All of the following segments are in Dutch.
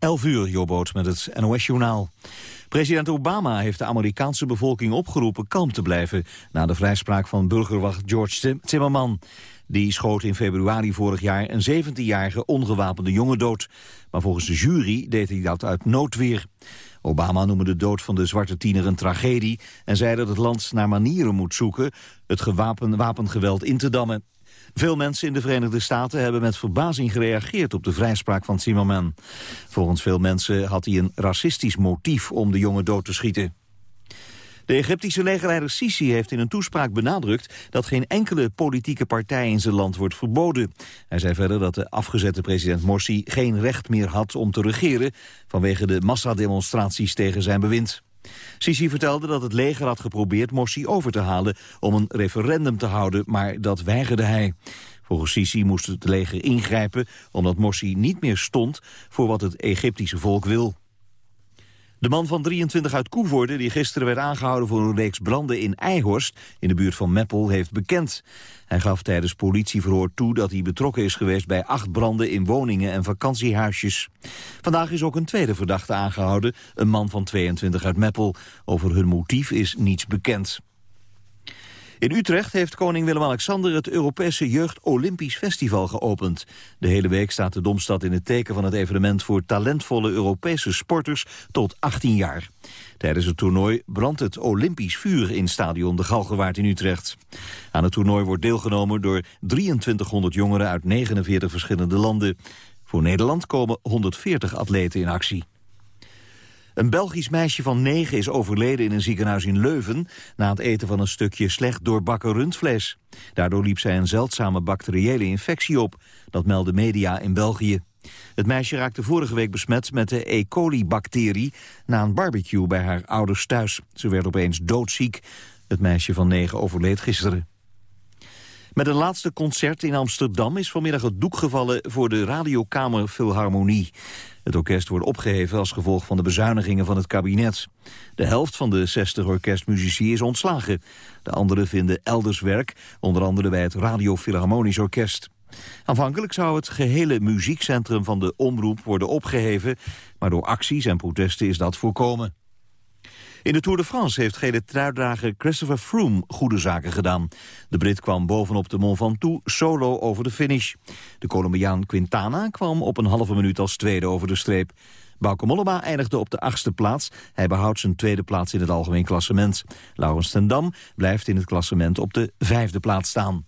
11 uur, Jobboot met het NOS-journaal. President Obama heeft de Amerikaanse bevolking opgeroepen kalm te blijven... na de vrijspraak van burgerwacht George Zimmerman. Die schoot in februari vorig jaar een 17-jarige ongewapende jongen dood. Maar volgens de jury deed hij dat uit noodweer. Obama noemde de dood van de zwarte tiener een tragedie... en zei dat het land naar manieren moet zoeken het gewapen, wapengeweld in te dammen. Veel mensen in de Verenigde Staten hebben met verbazing gereageerd op de vrijspraak van Zimmerman. Volgens veel mensen had hij een racistisch motief om de jongen dood te schieten. De Egyptische legerleider Sisi heeft in een toespraak benadrukt dat geen enkele politieke partij in zijn land wordt verboden. Hij zei verder dat de afgezette president Morsi geen recht meer had om te regeren vanwege de massademonstraties tegen zijn bewind. Sisi vertelde dat het leger had geprobeerd Morsi over te halen om een referendum te houden, maar dat weigerde hij. Volgens Sisi moest het leger ingrijpen omdat Morsi niet meer stond voor wat het Egyptische volk wil. De man van 23 uit Koevoorde, die gisteren werd aangehouden voor een reeks branden in Eihorst, in de buurt van Meppel, heeft bekend. Hij gaf tijdens politieverhoor toe dat hij betrokken is geweest bij acht branden in woningen en vakantiehuisjes. Vandaag is ook een tweede verdachte aangehouden, een man van 22 uit Meppel. Over hun motief is niets bekend. In Utrecht heeft koning Willem-Alexander het Europese Jeugd Olympisch Festival geopend. De hele week staat de Domstad in het teken van het evenement voor talentvolle Europese sporters tot 18 jaar. Tijdens het toernooi brandt het Olympisch vuur in stadion De Galgenwaard in Utrecht. Aan het toernooi wordt deelgenomen door 2300 jongeren uit 49 verschillende landen. Voor Nederland komen 140 atleten in actie. Een Belgisch meisje van negen is overleden in een ziekenhuis in Leuven... na het eten van een stukje slecht doorbakken rundvlees. Daardoor liep zij een zeldzame bacteriële infectie op. Dat meldde media in België. Het meisje raakte vorige week besmet met de E. coli-bacterie... na een barbecue bij haar ouders thuis. Ze werd opeens doodziek. Het meisje van negen overleed gisteren. Met een laatste concert in Amsterdam is vanmiddag het doek gevallen voor de Radiokamer Philharmonie. Het orkest wordt opgeheven als gevolg van de bezuinigingen van het kabinet. De helft van de 60 orkestmuzici is ontslagen. De anderen vinden elders werk, onder andere bij het Radio Philharmonisch Orkest. Aanvankelijk zou het gehele muziekcentrum van de omroep worden opgeheven... maar door acties en protesten is dat voorkomen. In de Tour de France heeft gele truidrager Christopher Froome goede zaken gedaan. De Brit kwam bovenop de Mont Ventoux solo over de finish. De Colombiaan Quintana kwam op een halve minuut als tweede over de streep. Bauke Mollema eindigde op de achtste plaats. Hij behoudt zijn tweede plaats in het algemeen klassement. Laurens ten Dam blijft in het klassement op de vijfde plaats staan.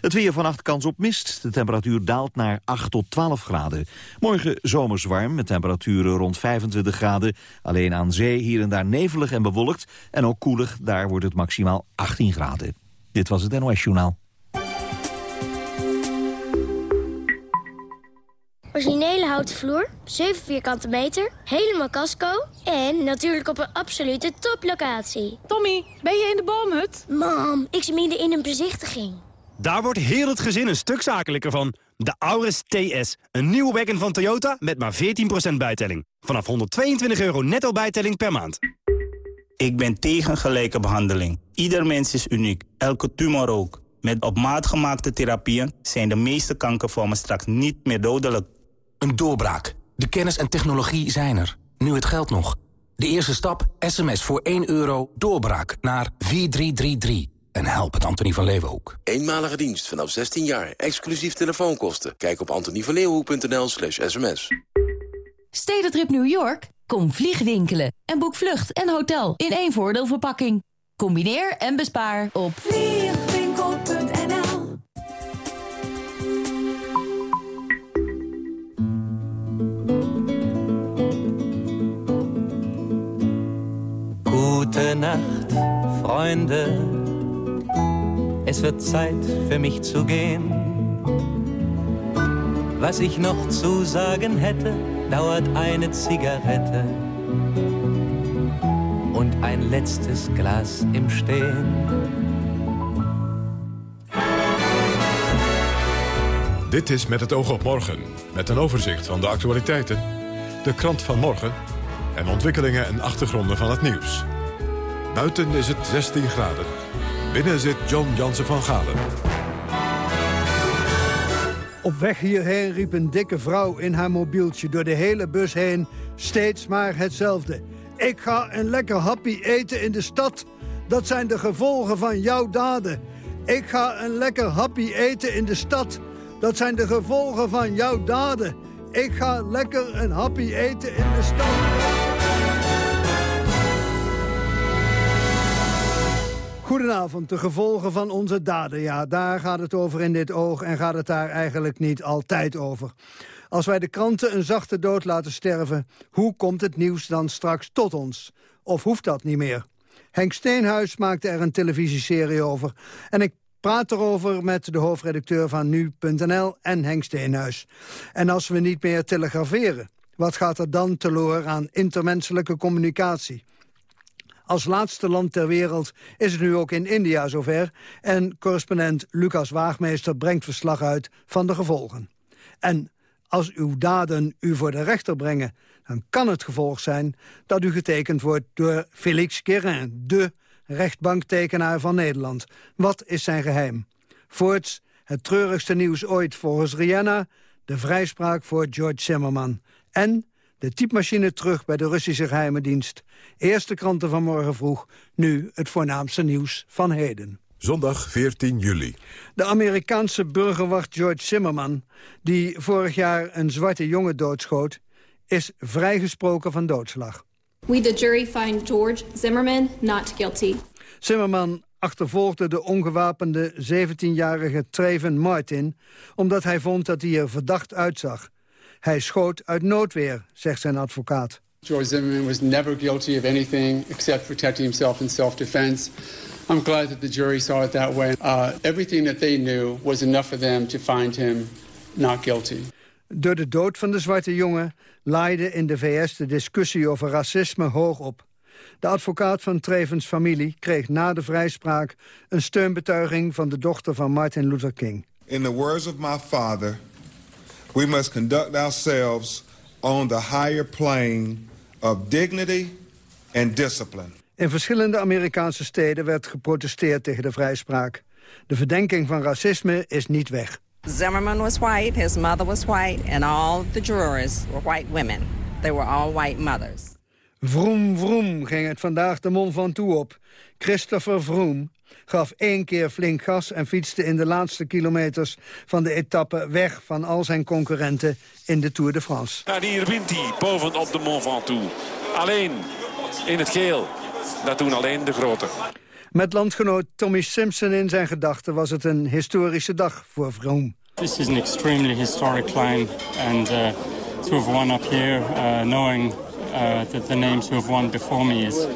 Het weer vannacht kans op mist. De temperatuur daalt naar 8 tot 12 graden. Morgen zomers warm met temperaturen rond 25 graden. Alleen aan zee hier en daar nevelig en bewolkt. En ook koelig, daar wordt het maximaal 18 graden. Dit was het NOS Journaal. Originele houten vloer, 7 vierkante meter, helemaal casco... en natuurlijk op een absolute toplocatie. Tommy, ben je in de boomhut? Mam, ik zit midden in een bezichtiging. Daar wordt heel het gezin een stuk zakelijker van. De Auris TS, een nieuwe wagon van Toyota met maar 14% bijtelling. Vanaf 122 euro netto bijtelling per maand. Ik ben tegen gelijke behandeling. Ieder mens is uniek, elke tumor ook. Met op maat gemaakte therapieën zijn de meeste kankervormen straks niet meer dodelijk. Een doorbraak. De kennis en technologie zijn er. Nu het geld nog. De eerste stap, sms voor 1 euro, doorbraak naar 4333. En help het Antonie van Leeuwenhoek. Eenmalige dienst vanaf 16 jaar, exclusief telefoonkosten. Kijk op antonievanleeuwenhoek.nl slash sms. Stedentrip New York? Kom vliegwinkelen en boek vlucht en hotel in één voordeelverpakking. Combineer en bespaar op vliegwinkel.nl Gute Nacht, Freunde. Es wird Zeit für mich zu gehen. Was ich noch zu sagen hätte, dauert eine Zigarette und ein letztes Glas im Stehen. Dit is Met het oog op morgen, met een overzicht van de actualiteiten, de krant van morgen en ontwikkelingen en achtergronden van het nieuws. Buiten is het 16 graden. Binnen zit John Jansen van Galen. Op weg hierheen riep een dikke vrouw in haar mobieltje door de hele bus heen steeds maar hetzelfde. Ik ga een lekker happy eten in de stad. Dat zijn de gevolgen van jouw daden. Ik ga een lekker happy eten in de stad. Dat zijn de gevolgen van jouw daden. Ik ga lekker een happy eten in de stad. Goedenavond, de gevolgen van onze daden. Ja, daar gaat het over in dit oog en gaat het daar eigenlijk niet altijd over. Als wij de kranten een zachte dood laten sterven... hoe komt het nieuws dan straks tot ons? Of hoeft dat niet meer? Henk Steenhuis maakte er een televisieserie over. En ik praat erover met de hoofdredacteur van Nu.nl en Henk Steenhuis. En als we niet meer telegraferen, wat gaat er dan teloor aan intermenselijke communicatie? Als laatste land ter wereld is het nu ook in India zover... en correspondent Lucas Waagmeester brengt verslag uit van de gevolgen. En als uw daden u voor de rechter brengen... dan kan het gevolg zijn dat u getekend wordt door Félix Guérin... de rechtbanktekenaar van Nederland. Wat is zijn geheim? Voorts het treurigste nieuws ooit volgens Rihanna... de vrijspraak voor George Zimmerman. En de typemachine terug bij de Russische geheime dienst. Eerste kranten van morgen vroeg, nu het voornaamste nieuws van heden. Zondag 14 juli. De Amerikaanse burgerwacht George Zimmerman... die vorig jaar een zwarte jongen doodschoot... is vrijgesproken van doodslag. We, the jury, find George Zimmerman not guilty. Zimmerman achtervolgde de ongewapende 17-jarige Treven Martin... omdat hij vond dat hij er verdacht uitzag. Hij schoot uit noodweer, zegt zijn advocaat. George Zimmerman was never guilty of anything except protecting himself in self-defense. I'm glad that the jury saw it that way. Uh, everything that they knew was enough for them to find him not guilty. Door de dood van de zwarte jongen laaide in de VS de discussie over racisme hoog op. De advocaat van Trevens familie kreeg na de vrijspraak een steunbetuiging van de dochter van Martin Luther King. In the words of my father, we must conduct ourselves on the higher plane of dignity and discipline. In verschillende Amerikaanse steden werd geprotesteerd tegen de vrijspraak. De verdenking van racisme is niet weg. Zimmerman was white, his mother was white, and all the jurors were white women. They were all white mothers. Vroom, vroom ging het vandaag de mond van toe op. Christopher Vroom gaf één keer flink gas... en fietste in de laatste kilometers van de etappe weg van al zijn concurrenten in de Tour de France. Nou, hier wint hij bovenop de Mont Ventoux. Alleen in het geel. Dat doen alleen de grote. Met landgenoot Tommy Simpson in zijn gedachten was het een historische dag voor Vroom. This is an extremely historic climb and uh, to have won up here, uh, knowing uh, that the names who have won before me is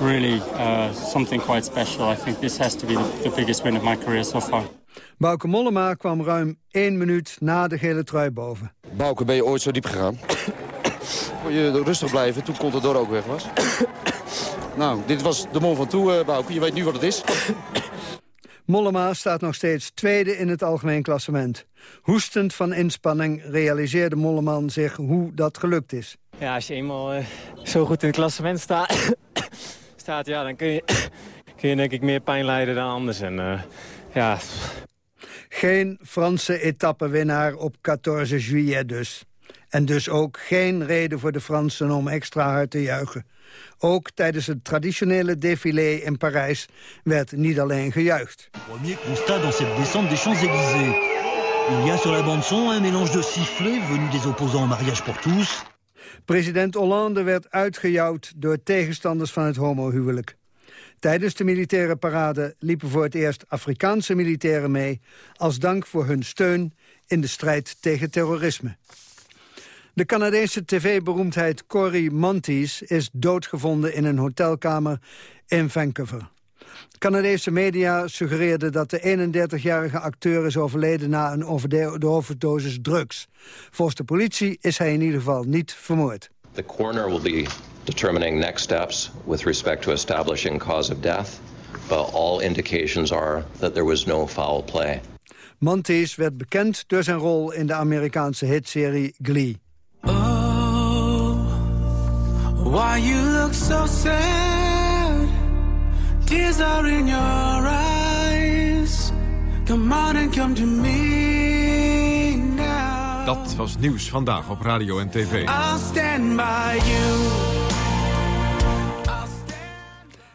really uh, something quite special. I think this has to be the, the biggest win of my career so far. Bauke Mollema kwam ruim één minuut na de gele trui boven. Bauke, ben je ooit zo diep gegaan? Kon je rustig blijven toen Contador ook weg was? nou, dit was de Mont Ventoux, uh, Bauke. Je weet nu wat het is. Mollema staat nog steeds tweede in het algemeen klassement. Hoestend van inspanning realiseerde Molleman zich hoe dat gelukt is. Ja, als je eenmaal uh, zo goed in het klassement sta staat, ja, dan kun je, kun je denk ik meer pijn lijden dan anders. En, uh, ja. Geen Franse etappenwinnaar op 14 juillet dus. En dus ook geen reden voor de Fransen om extra hard te juichen. Ook tijdens het traditionele défilé in Parijs werd niet alleen gejuicht. Premier constat dans cette descente des Champs-Élysées. Il y a sur la bande-son un mélange de sifflets venus des opposants au mariage pour tous. President Hollande werd uitgejouwd door tegenstanders van het homohuwelijk. Tijdens de militaire parade liepen voor het eerst Afrikaanse militairen mee... als dank voor hun steun in de strijd tegen terrorisme. De Canadese tv-beroemdheid Cory Monteith is doodgevonden in een hotelkamer in Vancouver. Canadese media suggereerden dat de 31-jarige acteur is overleden na een overdosis drugs. Volgens de politie is hij in ieder geval niet vermoord. The coroner will be determining next steps with respect to establishing cause of death. But all indications are that there was no foul play. Montes werd bekend door zijn rol in de Amerikaanse hitserie Glee. Why you look so sad? Tears are in your eyes. Come on and come to me. Dat was nieuws vandaag op radio en tv. I'll stand by you.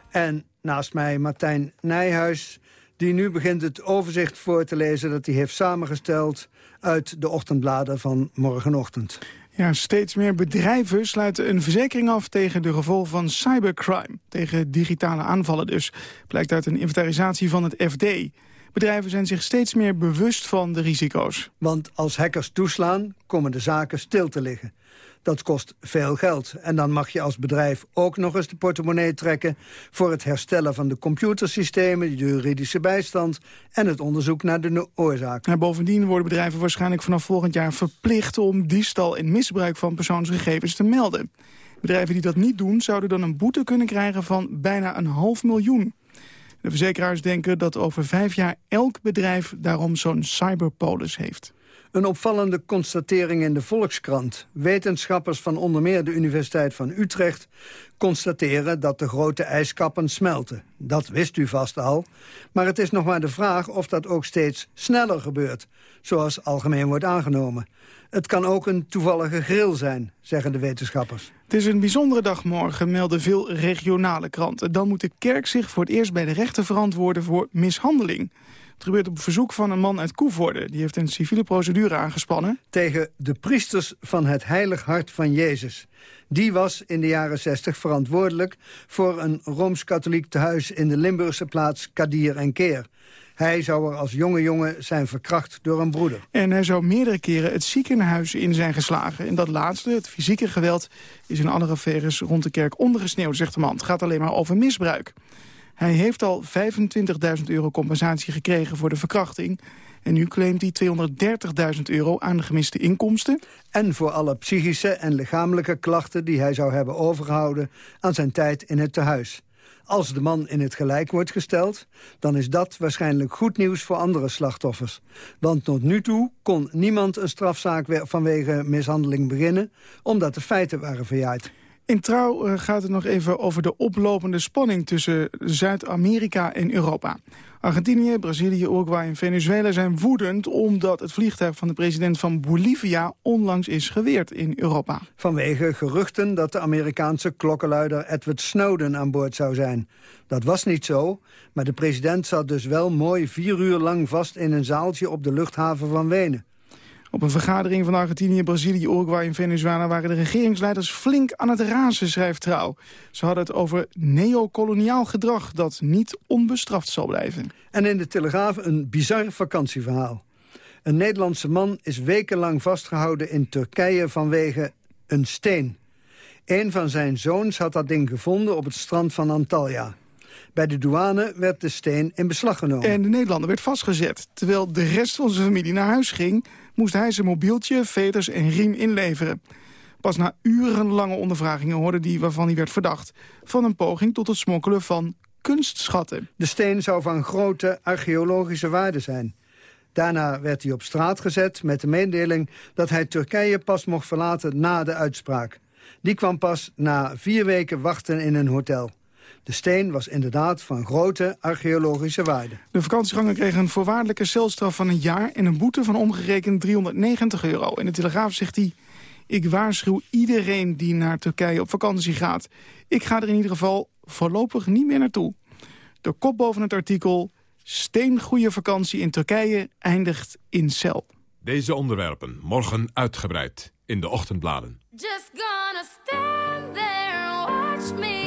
En naast mij Martijn Nijhuis, die nu begint het overzicht voor te lezen... dat hij heeft samengesteld uit de ochtendbladen van morgenochtend. Ja, steeds meer bedrijven sluiten een verzekering af tegen de gevolgen van cybercrime. Tegen digitale aanvallen dus, blijkt uit een inventarisatie van het FD. Bedrijven zijn zich steeds meer bewust van de risico's. Want als hackers toeslaan, komen de zaken stil te liggen. Dat kost veel geld. En dan mag je als bedrijf ook nog eens de portemonnee trekken... voor het herstellen van de computersystemen, de juridische bijstand... en het onderzoek naar de oorzaak. Ja, bovendien worden bedrijven waarschijnlijk vanaf volgend jaar verplicht... om diefstal en misbruik van persoonsgegevens te melden. Bedrijven die dat niet doen, zouden dan een boete kunnen krijgen... van bijna een half miljoen. De verzekeraars denken dat over vijf jaar elk bedrijf daarom zo'n cyberpolis heeft. Een opvallende constatering in de Volkskrant. Wetenschappers van onder meer de Universiteit van Utrecht constateren dat de grote ijskappen smelten. Dat wist u vast al. Maar het is nog maar de vraag of dat ook steeds sneller gebeurt, zoals algemeen wordt aangenomen. Het kan ook een toevallige grill zijn, zeggen de wetenschappers. Het is een bijzondere dag morgen, melden veel regionale kranten. Dan moet de kerk zich voor het eerst bij de rechter verantwoorden voor mishandeling. Het gebeurt op verzoek van een man uit Koevoorde. Die heeft een civiele procedure aangespannen. Tegen de priesters van het heilig hart van Jezus. Die was in de jaren 60 verantwoordelijk voor een Rooms-Katholiek tehuis... in de Limburgse plaats Kadir en Keer. Hij zou er als jonge jongen zijn verkracht door een broeder. En hij zou meerdere keren het ziekenhuis in zijn geslagen. En dat laatste, het fysieke geweld, is in alle affaires rond de kerk ondergesneeuwd, zegt de man. Het gaat alleen maar over misbruik. Hij heeft al 25.000 euro compensatie gekregen voor de verkrachting. En nu claimt hij 230.000 euro aan de gemiste inkomsten. En voor alle psychische en lichamelijke klachten die hij zou hebben overgehouden aan zijn tijd in het tehuis. Als de man in het gelijk wordt gesteld, dan is dat waarschijnlijk goed nieuws voor andere slachtoffers. Want tot nu toe kon niemand een strafzaak vanwege mishandeling beginnen, omdat de feiten waren verjaard. In Trouw eh, gaat het nog even over de oplopende spanning tussen Zuid-Amerika en Europa. Argentinië, Brazilië, Uruguay en Venezuela zijn woedend... omdat het vliegtuig van de president van Bolivia onlangs is geweerd in Europa. Vanwege geruchten dat de Amerikaanse klokkenluider Edward Snowden aan boord zou zijn. Dat was niet zo, maar de president zat dus wel mooi vier uur lang vast... in een zaaltje op de luchthaven van Wenen. Op een vergadering van Argentinië, Brazilië, Uruguay en Venezuela... waren de regeringsleiders flink aan het razen, schrijft Trouw. Ze hadden het over neocoloniaal gedrag dat niet onbestraft zal blijven. En in de Telegraaf een bizar vakantieverhaal. Een Nederlandse man is wekenlang vastgehouden in Turkije vanwege een steen. Een van zijn zoons had dat ding gevonden op het strand van Antalya. Bij de douane werd de steen in beslag genomen. En de Nederlander werd vastgezet. Terwijl de rest van zijn familie naar huis ging... moest hij zijn mobieltje, veters en riem inleveren. Pas na urenlange ondervragingen hoorde hij waarvan hij werd verdacht... van een poging tot het smokkelen van kunstschatten. De steen zou van grote archeologische waarde zijn. Daarna werd hij op straat gezet met de mededeling... dat hij Turkije pas mocht verlaten na de uitspraak. Die kwam pas na vier weken wachten in een hotel. De steen was inderdaad van grote archeologische waarde. De vakantieganger kreeg een voorwaardelijke celstraf van een jaar... en een boete van omgerekend 390 euro. In de Telegraaf zegt hij... Ik waarschuw iedereen die naar Turkije op vakantie gaat. Ik ga er in ieder geval voorlopig niet meer naartoe. De kop boven het artikel... Steengoede vakantie in Turkije eindigt in cel. Deze onderwerpen morgen uitgebreid in de ochtendbladen. Just gonna stand there and watch me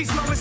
he's low as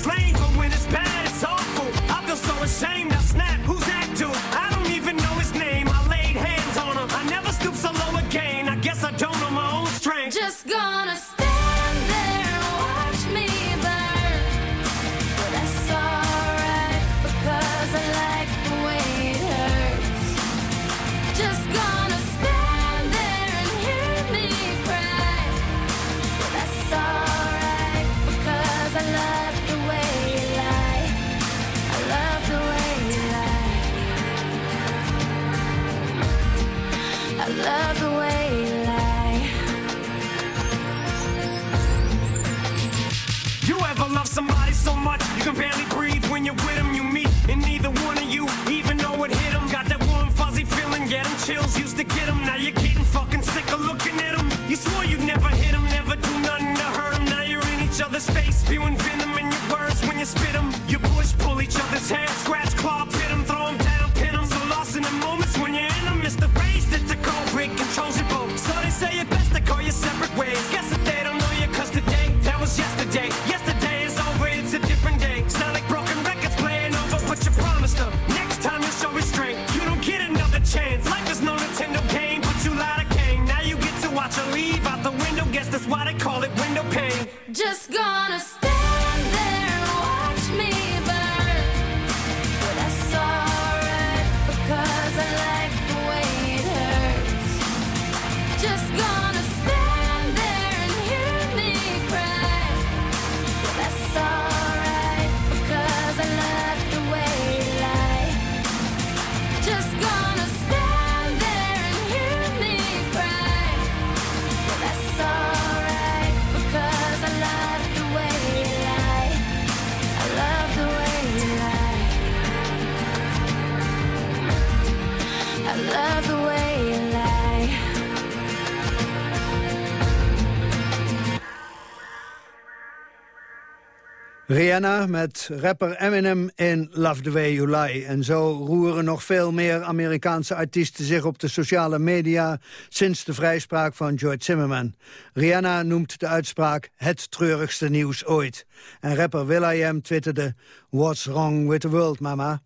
Rihanna met rapper Eminem in Love the Way You Lie. En zo roeren nog veel meer Amerikaanse artiesten zich op de sociale media... sinds de vrijspraak van George Zimmerman. Rihanna noemt de uitspraak het treurigste nieuws ooit. En rapper will.i.am twitterde... What's wrong with the world, mama?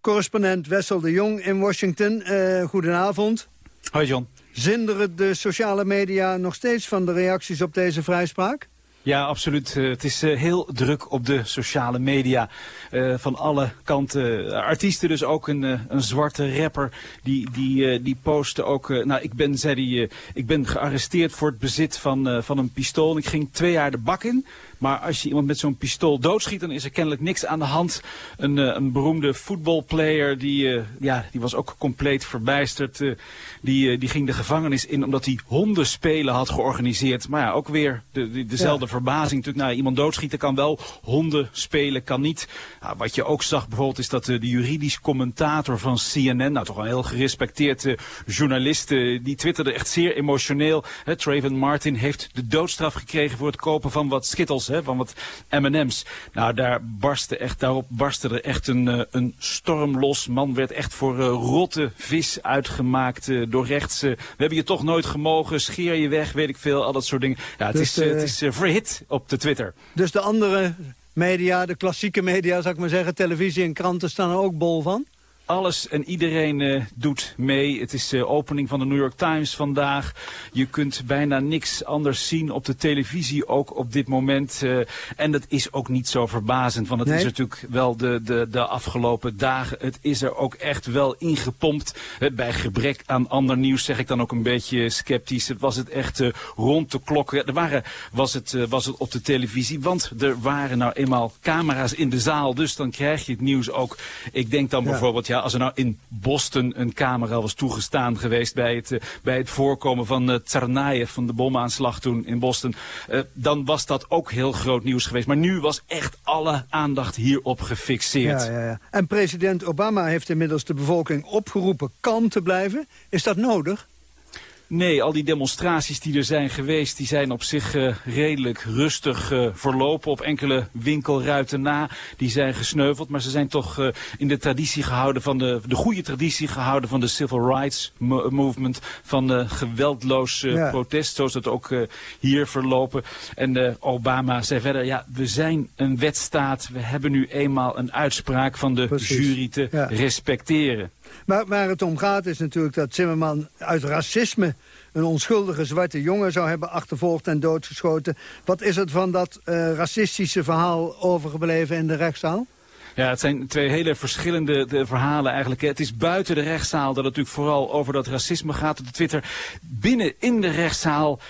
Correspondent Wessel de Jong in Washington, eh, goedenavond. Hoi John. Zinderen de sociale media nog steeds van de reacties op deze vrijspraak? Ja, absoluut. Eh, het is eh, heel druk op de sociale media. Eh, van alle kanten. artiesten dus ook. Een, een zwarte rapper. Die, die, die postte ook... nou, ik ben, zei hij, ik ben gearresteerd voor het bezit van, van een pistool. Ik ging twee jaar de bak in. Maar als je iemand met zo'n pistool doodschiet, dan is er kennelijk niks aan de hand. Een, eh, een beroemde voetbalplayer, die, eh, ja, die was ook compleet verbijsterd. eh, die, die ging de gevangenis in omdat hij hondenspelen had georganiseerd. Maar ja, ook weer de, de- dezelfde verbazing. Natuurlijk, nou, iemand doodschieten kan wel, honden spelen kan niet. Nou, wat je ook zag bijvoorbeeld is dat de juridisch commentator van CNN, nou toch een heel gerespecteerd eh, journalist, die twitterde echt zeer emotioneel. Hè, Trayvon Martin heeft de doodstraf gekregen voor het kopen van wat skittles, hè, van wat M&M's. Nou, daar barstte echt, daarop barstte er echt een, eh, een storm los. Man werd echt voor eh, rotte vis uitgemaakt eh, door rechts. we hebben je toch nooit gemogen, scheer je weg, weet ik veel, al dat soort dingen. Ja, het Dus, is, het is verhit op de Twitter. Dus de andere media, de klassieke media zou ik maar zeggen... televisie en kranten staan er ook bol van? Alles en iedereen eh, doet mee. Het is de opening van de New York Times vandaag. Je kunt bijna niks anders zien op de televisie, ook op dit moment. eh, en dat is ook niet zo verbazend, want het Nee? is natuurlijk wel de, de, de afgelopen dagen. Het is er ook echt wel ingepompt. Eh, bij gebrek aan ander nieuws zeg ik dan ook een beetje sceptisch. Het was het echt eh, rond de klok. Er waren, was, het, eh, was het op de televisie, want er waren nou eenmaal camera's in de zaal. Dus dan krijg je het nieuws ook. Ik denk dan Ja. bijvoorbeeld, ja, als er nou in Boston een camera was toegestaan geweest bij het, eh, bij het voorkomen van uh, Tsarnaev, van de bomaanslag toen in Boston, eh, dan was dat ook heel groot nieuws geweest. Maar nu was echt alle aandacht hierop gefixeerd. Ja, ja, ja. En president Obama heeft inmiddels de bevolking opgeroepen kalm te blijven. Is dat nodig? Nee, al die demonstraties die er zijn geweest, die zijn op zich eh, redelijk rustig eh, verlopen. Op enkele winkelruiten na, die zijn gesneuveld. Maar ze zijn toch eh, in de traditie gehouden van de, de goede traditie gehouden van de civil rights mo- movement. Van geweldloos Ja. protest, zoals het ook hier verlopen. En Obama zei verder, ja, we zijn een wetstaat. We hebben nu eenmaal een uitspraak van de Precies. jury te Ja. respecteren. Maar waar het om gaat is natuurlijk dat Zimmerman uit racisme... een onschuldige zwarte jongen zou hebben achtervolgd en doodgeschoten. Wat is het van dat eh, racistische verhaal overgebleven in de rechtszaal? Ja, het zijn twee hele verschillende de verhalen eigenlijk. Het is buiten de rechtszaal dat het natuurlijk vooral over dat racisme gaat op Twitter. Binnen in de rechtszaal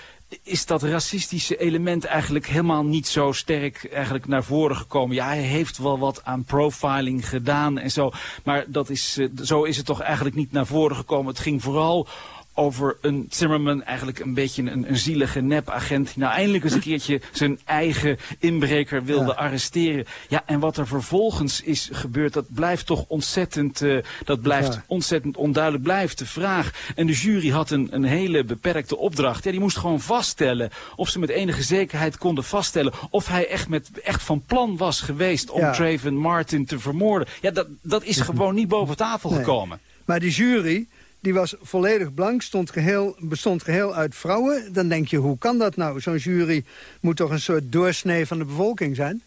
is dat racistische element eigenlijk helemaal niet zo sterk eigenlijk naar voren gekomen. Ja, hij heeft wel wat aan profiling gedaan en zo. Maar dat is, eh, zo is het toch eigenlijk niet naar voren gekomen. Het ging vooral over een Zimmerman, eigenlijk een beetje een, een zielige nepagent... die nou eindelijk eens een keertje zijn eigen inbreker wilde arresteren. Ja, en wat er vervolgens is gebeurd, dat blijft toch ontzettend, eh, dat blijft Ja. ontzettend onduidelijk, blijft de vraag. En de jury had een, een hele beperkte opdracht. Ja, die moest gewoon vaststellen of ze met enige zekerheid konden vaststellen... of hij echt, met, echt van plan was geweest om Ja. Trayvon Martin te vermoorden. Ja, dat, dat is gewoon niet boven tafel Nee. gekomen. Maar die jury, die was volledig blank, stond geheel, bestond geheel uit vrouwen. Dan denk je, hoe kan dat nou? Zo'n jury moet toch een soort doorsnee van de bevolking zijn?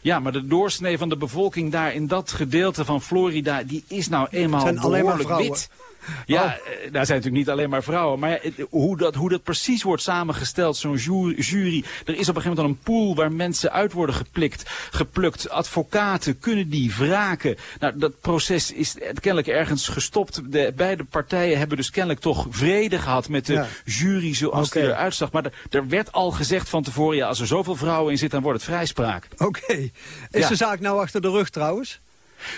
Ja, maar de doorsnee van de bevolking daar in dat gedeelte van Florida... die is nou eenmaal zijn alleen maar behoorlijk wit. Ja, eh, daar zijn natuurlijk niet alleen maar vrouwen. Maar hoe, dat, hoe dat precies wordt samengesteld, zo'n ju- jury... er is op een gegeven moment al een pool waar mensen uit worden geplikt, geplukt. Advocaten kunnen die wraken. Nou, dat proces is kennelijk ergens gestopt. De, beide partijen hebben dus kennelijk toch vrede gehad met de Ja. jury zoals die Oké. eruit zag. Maar er, er werd al gezegd van tevoren, ja, als er zoveel vrouwen in zitten, dan wordt het vrijspraak. Oké. Is Ja. de zaak nou achter de rug trouwens?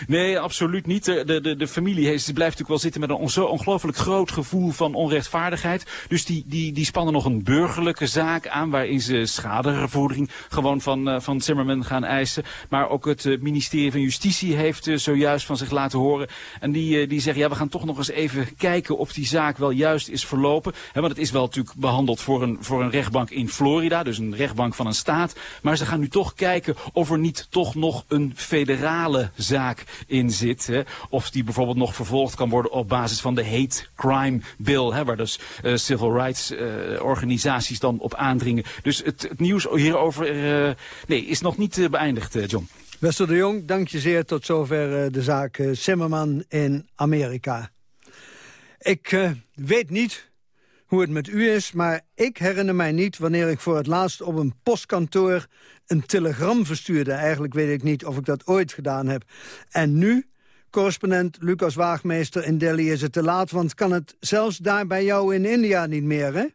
Nee, absoluut niet. De, de, de, familie heeft, blijft natuurlijk wel zitten met een ongelooflijk groot gevoel van onrechtvaardigheid. Dus die, die, die spannen nog een burgerlijke zaak aan waarin ze schadevergoeding gewoon van, eh, van Zimmerman gaan eisen. Maar ook het eh, ministerie van Justitie heeft eh, zojuist van zich laten horen. En die, die zeggen, ja, we gaan toch nog eens even kijken of die zaak wel juist is verlopen. Want het is wel natuurlijk behandeld voor een, voor een rechtbank in Florida, dus een rechtbank van een staat. Maar ze gaan nu toch kijken of er niet toch nog een federale zaak in zit. Of die bijvoorbeeld nog vervolgd kan worden op basis van de hate crime bill. Hè? Waar dus eh, civil rights eh, organisaties dan op aandringen. Dus het, het nieuws hierover eh, nee, is nog niet beëindigd, John. Wester de Jong, dank je zeer. Tot zover de zaak Zimmerman in Amerika. Ik weet niet hoe het met u is, maar ik herinner mij niet... wanneer ik voor het laatst op een postkantoor een telegram verstuurde. Eigenlijk weet ik niet of ik dat ooit gedaan heb. En nu, correspondent Lucas Waagmeester in Delhi, is het te laat... want kan het zelfs daar bij jou in India niet meer, hè?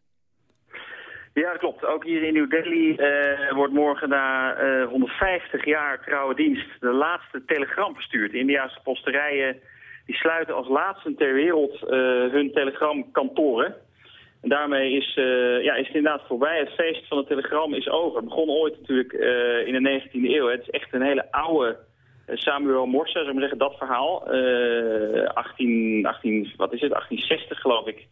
Ja, dat klopt. Ook hier in New Delhi eh, wordt morgen na eh, 150 jaar trouwe dienst de laatste telegram verstuurd. Indiaanse posterijen die sluiten als laatste ter wereld eh, hun telegramkantoren. En daarmee is, eh, ja, is het inderdaad voorbij. Het feest van het telegram is over. Het begon ooit natuurlijk eh, in de 19e eeuw. Het is echt een hele oude eh, Samuel Morse, zou ik maar zeggen, dat verhaal. Eh 18, 18, wat is het, 1860 geloof ik.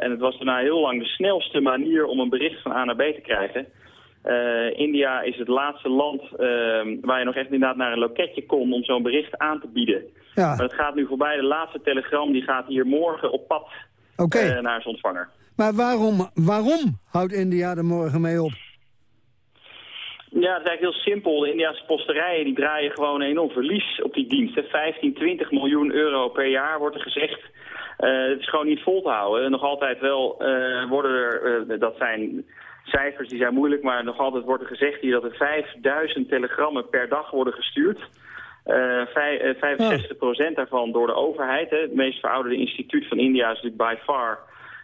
En het was daarna heel lang de snelste manier om een bericht van A naar B te krijgen. India is het laatste land eh, waar je nog echt inderdaad naar een loketje kon om zo'n bericht aan te bieden. Ja. Maar het gaat nu voorbij. De laatste telegram die gaat hier morgen op pad Oké. eh, naar zijn ontvanger. Maar waarom, waarom houdt India er morgen mee op? Ja, het is eigenlijk heel simpel. De Indiaanse posterijen die draaien gewoon enorm verlies op die dienst. hè. 15, 20 miljoen euro per jaar wordt er gezegd. Eh, het is gewoon niet vol te houden. Nog altijd wel eh, worden er, dat zijn cijfers die zijn moeilijk, maar nog altijd wordt er gezegd hier dat er 5000 telegrammen per dag worden gestuurd. Eh, vij- eh, 65% daarvan door de overheid. Hè. Het meest verouderde instituut van India is natuurlijk by far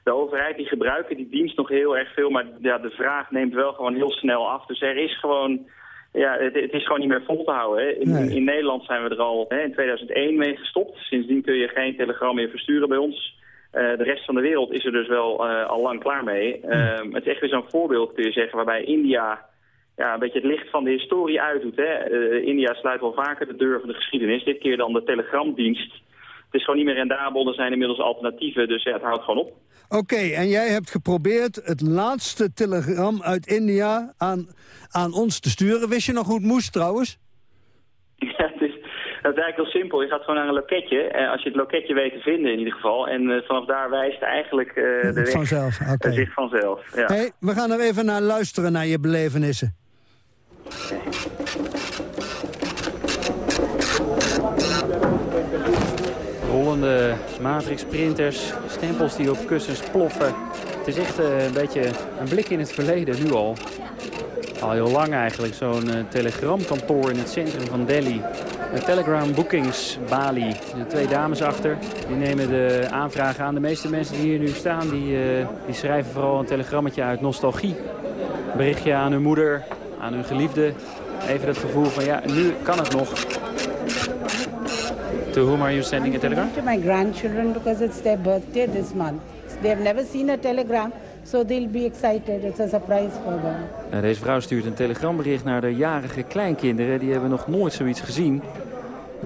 de overheid. Die gebruiken die dienst nog heel erg veel, maar ja, de vraag neemt wel gewoon heel snel af. Dus er is gewoon, ja, het, het is gewoon niet meer vol te houden. Hè. In, Nee. in Nederland zijn we er al hè, in 2001 mee gestopt. Sindsdien kun je geen telegram meer versturen bij ons. Eh, de rest van de wereld is er dus wel eh, al lang klaar mee. Eh, het is echt weer zo'n voorbeeld, kun je zeggen, waarbij India ja, een beetje het licht van de historie uitdoet. Hè. Eh, India sluit wel vaker de deur van de geschiedenis. Dit keer dan de telegramdienst. Het is gewoon niet meer rendabel, er zijn inmiddels alternatieven, dus ja, het houdt gewoon op. Oké, en jij hebt geprobeerd het laatste telegram uit India aan, aan ons te sturen. Wist je nog hoe het moest trouwens? Ja, het is, dat is eigenlijk heel simpel. Je gaat gewoon naar een loketje. En als je het loketje weet te vinden in ieder geval. En eh, vanaf daar wijst eigenlijk eh, de weg Vanzelf, oké. eh, zich vanzelf. Ja. Hey, we gaan er even naar luisteren, naar je belevenissen. Rollende matrix-printers, stempels die op kussens ploffen. Het is echt eh, een beetje een blik in het verleden nu al. Al heel lang eigenlijk, zo'n eh, telegramkantoor in het centrum van Delhi. Een Telegram Bookings Bali. De twee dames achter, die nemen de aanvragen aan. De meeste mensen die hier nu staan, die, eh, die schrijven vooral een telegrammetje uit nostalgie. Berichtje aan hun moeder, aan hun geliefde. Even dat gevoel van, ja, nu kan het nog. To whom are you sending a telegram? To my grandchildren because it's their birthday this month. They have never seen a telegram, so they'll be excited. It's a surprise for them. Nou, deze vrouw stuurt een telegrambericht naar de jarige kleinkinderen. Die hebben nog nooit zoiets gezien.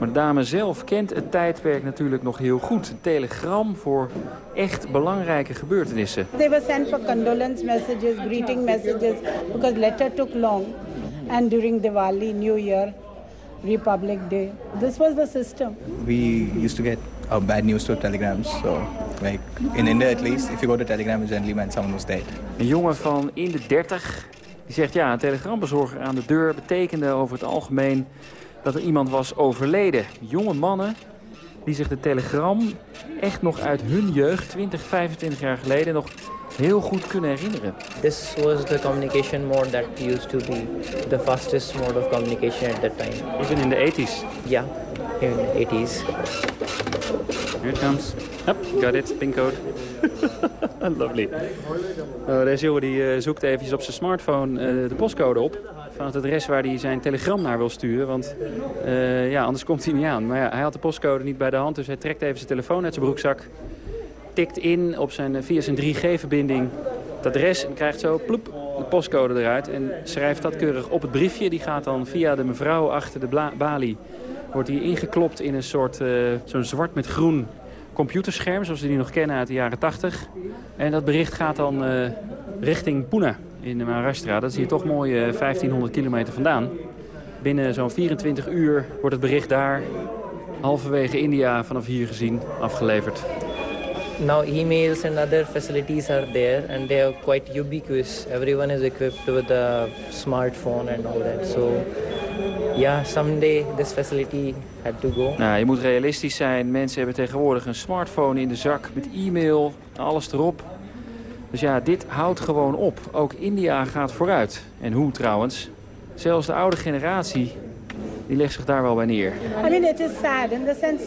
Maar de dame zelf kent het tijdperk natuurlijk nog heel goed. Een telegram voor echt belangrijke gebeurtenissen. They were sent for condolence messages, greeting messages, because letter took long. And during Diwali, New Year, Republic Day, this was the system. we used to get uh, bad news through telegrams. So, like in India at least, if you go to telegram, it generally meant someone was dead. Een jongen van in de 30 die zegt ja, een telegrambezorger aan de deur betekende over het algemeen dat er iemand was overleden. Jonge mannen die zich de telegram echt nog uit hun jeugd, 20, 25 jaar geleden, nog heel goed kunnen herinneren. This was the communication mode that used to be the fastest mode of communication at that time. Even in de 80s? Yeah, in the 80s. Here it comes. Yep, got it, pincode. Lovely. Nou, deze jongen die, eh, zoekt eventjes op zijn smartphone eh, de postcode op. Van het adres waar hij zijn telegram naar wil sturen. Want eh, ja, anders komt hij niet aan. Maar ja, hij had de postcode niet bij de hand. Dus hij trekt even zijn telefoon uit zijn broekzak. Tikt in op zijn, via zijn 3G-verbinding het adres. En krijgt zo ploep, de postcode eruit. En schrijft dat keurig op het briefje. Die gaat dan via de mevrouw achter de balie. Wordt die ingeklopt in een soort, eh, zo'n zwart met groen computerscherm. Zoals we die nog kennen uit de jaren 80. En dat bericht gaat dan eh, richting Pune in de Maharashtra. Dat is hier toch mooi eh, 1500 kilometer vandaan. Binnen zo'n 24 uur wordt het bericht daar halverwege India vanaf hier gezien afgeleverd. Now emails and other facilities are there and they are quite ubiquitous. Everyone is equipped with a smartphone and all that. So yeah, someday this facility had to go. Nou, je moet realistisch zijn. Mensen hebben tegenwoordig een smartphone in de zak met e-mail, alles erop. Dus ja, dit houdt gewoon op. Ook India gaat vooruit. En hoe trouwens? Zelfs de oude generatie, die legt zich daar wel bij neer. I mean, it is sad in the sense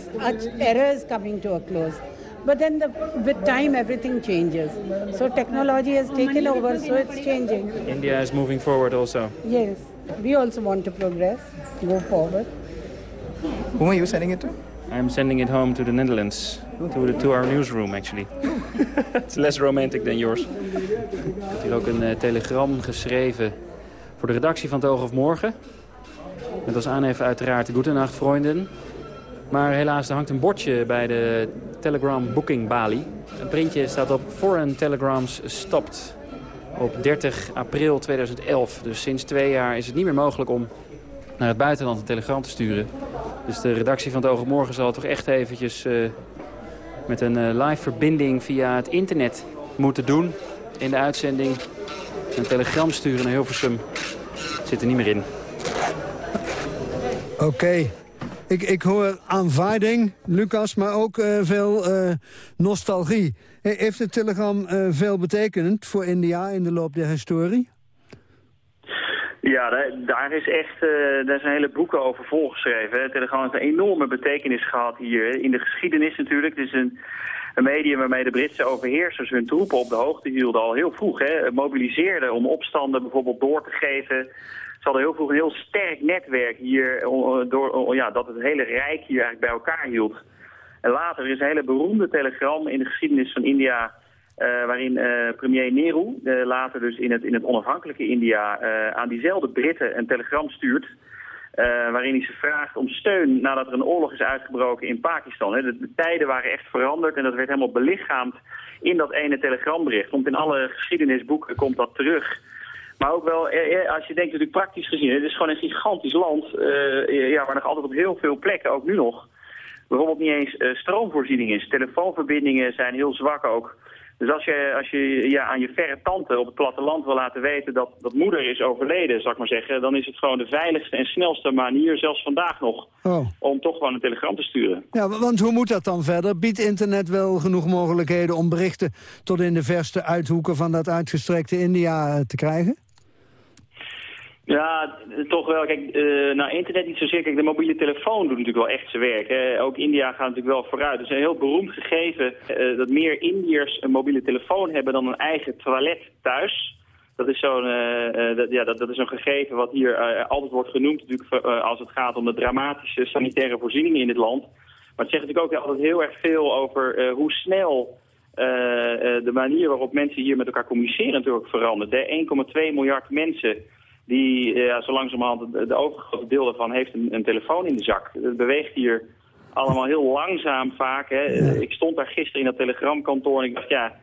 era is coming to a close. But then the, with time, everything changes. So technology has taken over, so it's changing. India is moving forward also. Yes, we also want to progress, go forward. Whom are you sending it to? I'm sending it home to the Netherlands. To, the, to our newsroom, actually. It's less romantic than yours. Ik heb hier ook een eh, telegram geschreven voor de redactie van het Oog of Morgen. Met als aanhef uiteraard Goedenacht, vrienden. Maar helaas, er hangt een bordje bij de Telegram Booking Bali. Een printje staat op Foreign Telegrams Stopped. Op 30 april 2011. Dus sinds twee jaar is het niet meer mogelijk om naar het buitenland een telegram te sturen. Dus de redactie van het Oog zal toch echt eventjes eh, met een eh, live verbinding via het internet moeten doen. In de uitzending een telegram sturen naar Hilversum zit er niet meer in. Oké. Ik, ik hoor aanvaarding, Lucas, maar ook eh, veel eh, nostalgie. He- heeft het telegram eh, veel betekend voor India in de loop der historie? Ja, daar, daar is echt, daar zijn hele boeken over volgeschreven. hè. Het Telegram heeft een enorme betekenis gehad hier. In de geschiedenis natuurlijk. Het is een, een medium waarmee de Britse overheersers hun troepen op de hoogte hielden al heel vroeg. Hè. Mobiliseerden om opstanden bijvoorbeeld door te geven. Ze hadden heel vroeg een heel sterk netwerk hier, eh, door, eh, ja, dat het hele rijk hier eigenlijk bij elkaar hield. En later is een hele beroemde telegram in de geschiedenis van India... eh, waarin premier Nehru, eh, later dus in het, in het onafhankelijke India... aan diezelfde Britten een telegram stuurt... waarin hij ze vraagt om steun nadat er een oorlog is uitgebroken in Pakistan. de tijden waren echt veranderd en dat werd helemaal belichaamd in dat ene telegrambericht. Want in alle geschiedenisboeken komt dat terug... Maar ook wel, eh, eh, als je denkt natuurlijk praktisch gezien, het is gewoon een gigantisch land, eh, ja, waar nog altijd op heel veel plekken, ook nu nog, bijvoorbeeld niet eens stroomvoorziening is. Telefoonverbindingen zijn heel zwak ook. Dus als je, als je ja, aan je verre tante op het platteland wil laten weten dat, dat moeder is overleden, zal ik maar zeggen, dan is het gewoon de veiligste en snelste manier, zelfs vandaag nog, Oh. om toch gewoon een telegram te sturen. Ja, wa- want hoe moet dat dan verder? Biedt internet wel genoeg mogelijkheden om berichten tot in de verste uithoeken van dat uitgestrekte India te krijgen? Ja, toch wel. Kijk, eh nou, internet niet zozeer. Kijk, de mobiele telefoon doet natuurlijk wel echt zijn werk. Hè. Ook India gaat natuurlijk wel vooruit. Het is een heel beroemd gegeven eh, dat meer Indiërs een mobiele telefoon hebben dan een eigen toilet thuis. Dat is zo'n eh, ja, dat, is een gegeven wat hier altijd wordt genoemd natuurlijk, als het gaat om de dramatische sanitaire voorzieningen in dit land. Maar het zegt natuurlijk ook altijd heel erg veel over hoe snel de manier waarop mensen hier met elkaar communiceren natuurlijk verandert. hè. 1,2 miljard mensen die eh, ja, zo langzamerhand de, de overgrote deel daarvan heeft een, een telefoon in de zak. Het beweegt hier allemaal heel langzaam vaak. Hè. Eh, Ik stond daar gisteren in dat telegramkantoor en ik dacht, ja,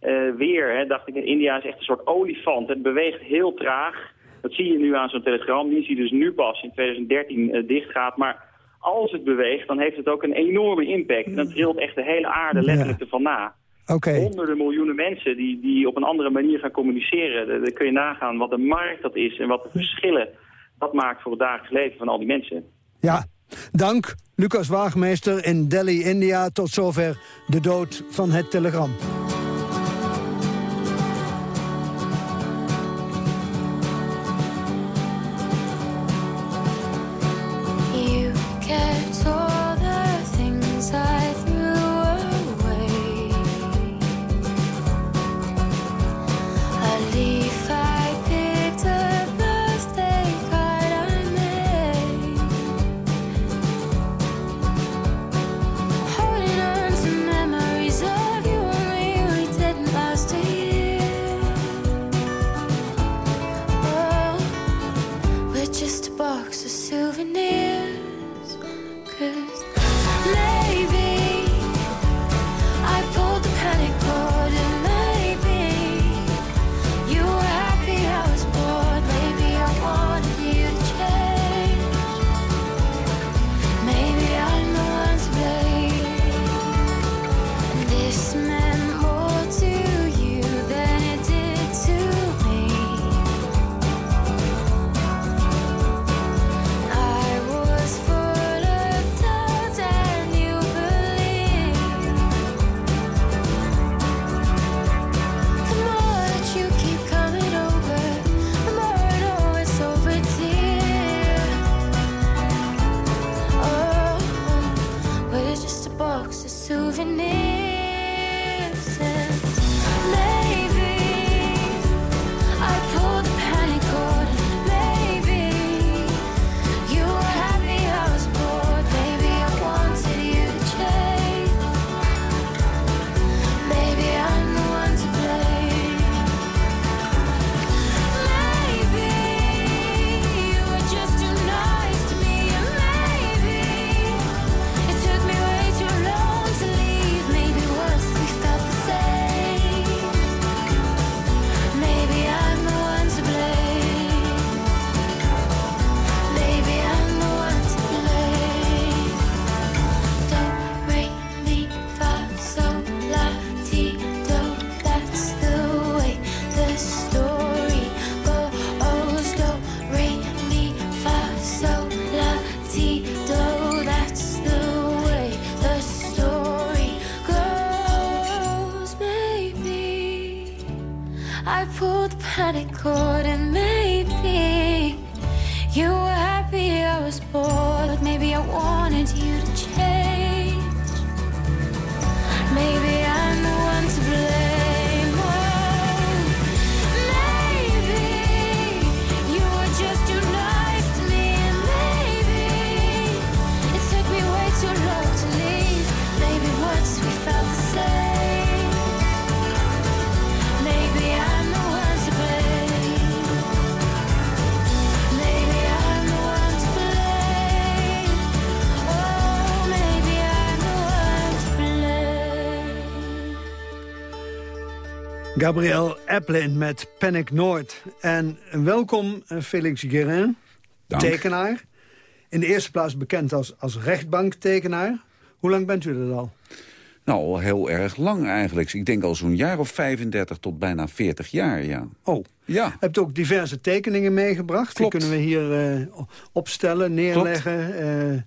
eh, weer, hè, dacht ik, India is echt een soort olifant. Het beweegt heel traag. Dat zie je nu aan zo'n telegramdienst die dus nu pas in 2013 eh, dichtgaat. Maar als het beweegt, dan heeft het ook een enorme impact. En dat trilt echt de hele aarde letterlijk ervan na. Oké. Honderden miljoenen mensen die, die op een andere manier gaan communiceren. Dan kun je nagaan wat de markt dat is en wat de verschillen dat maakt voor het dagelijks leven van al die mensen. Ja, dank Lucas Waagmeester in Delhi, India. Tot zover de dood van het telegram. Panic cord and Gabriel Eplin met Panic Noord. En welkom eh, Felix Guérin, Dank. tekenaar. In de eerste plaats bekend als, als rechtbanktekenaar. Hoe lang bent u dat al? Nou, al heel erg lang eigenlijk. Ik denk al zo'n jaar of 35 tot bijna 40 jaar, ja. Oh, ja. hebt ook diverse tekeningen meegebracht. Klopt. Die kunnen we hier eh, opstellen, neerleggen. Eh,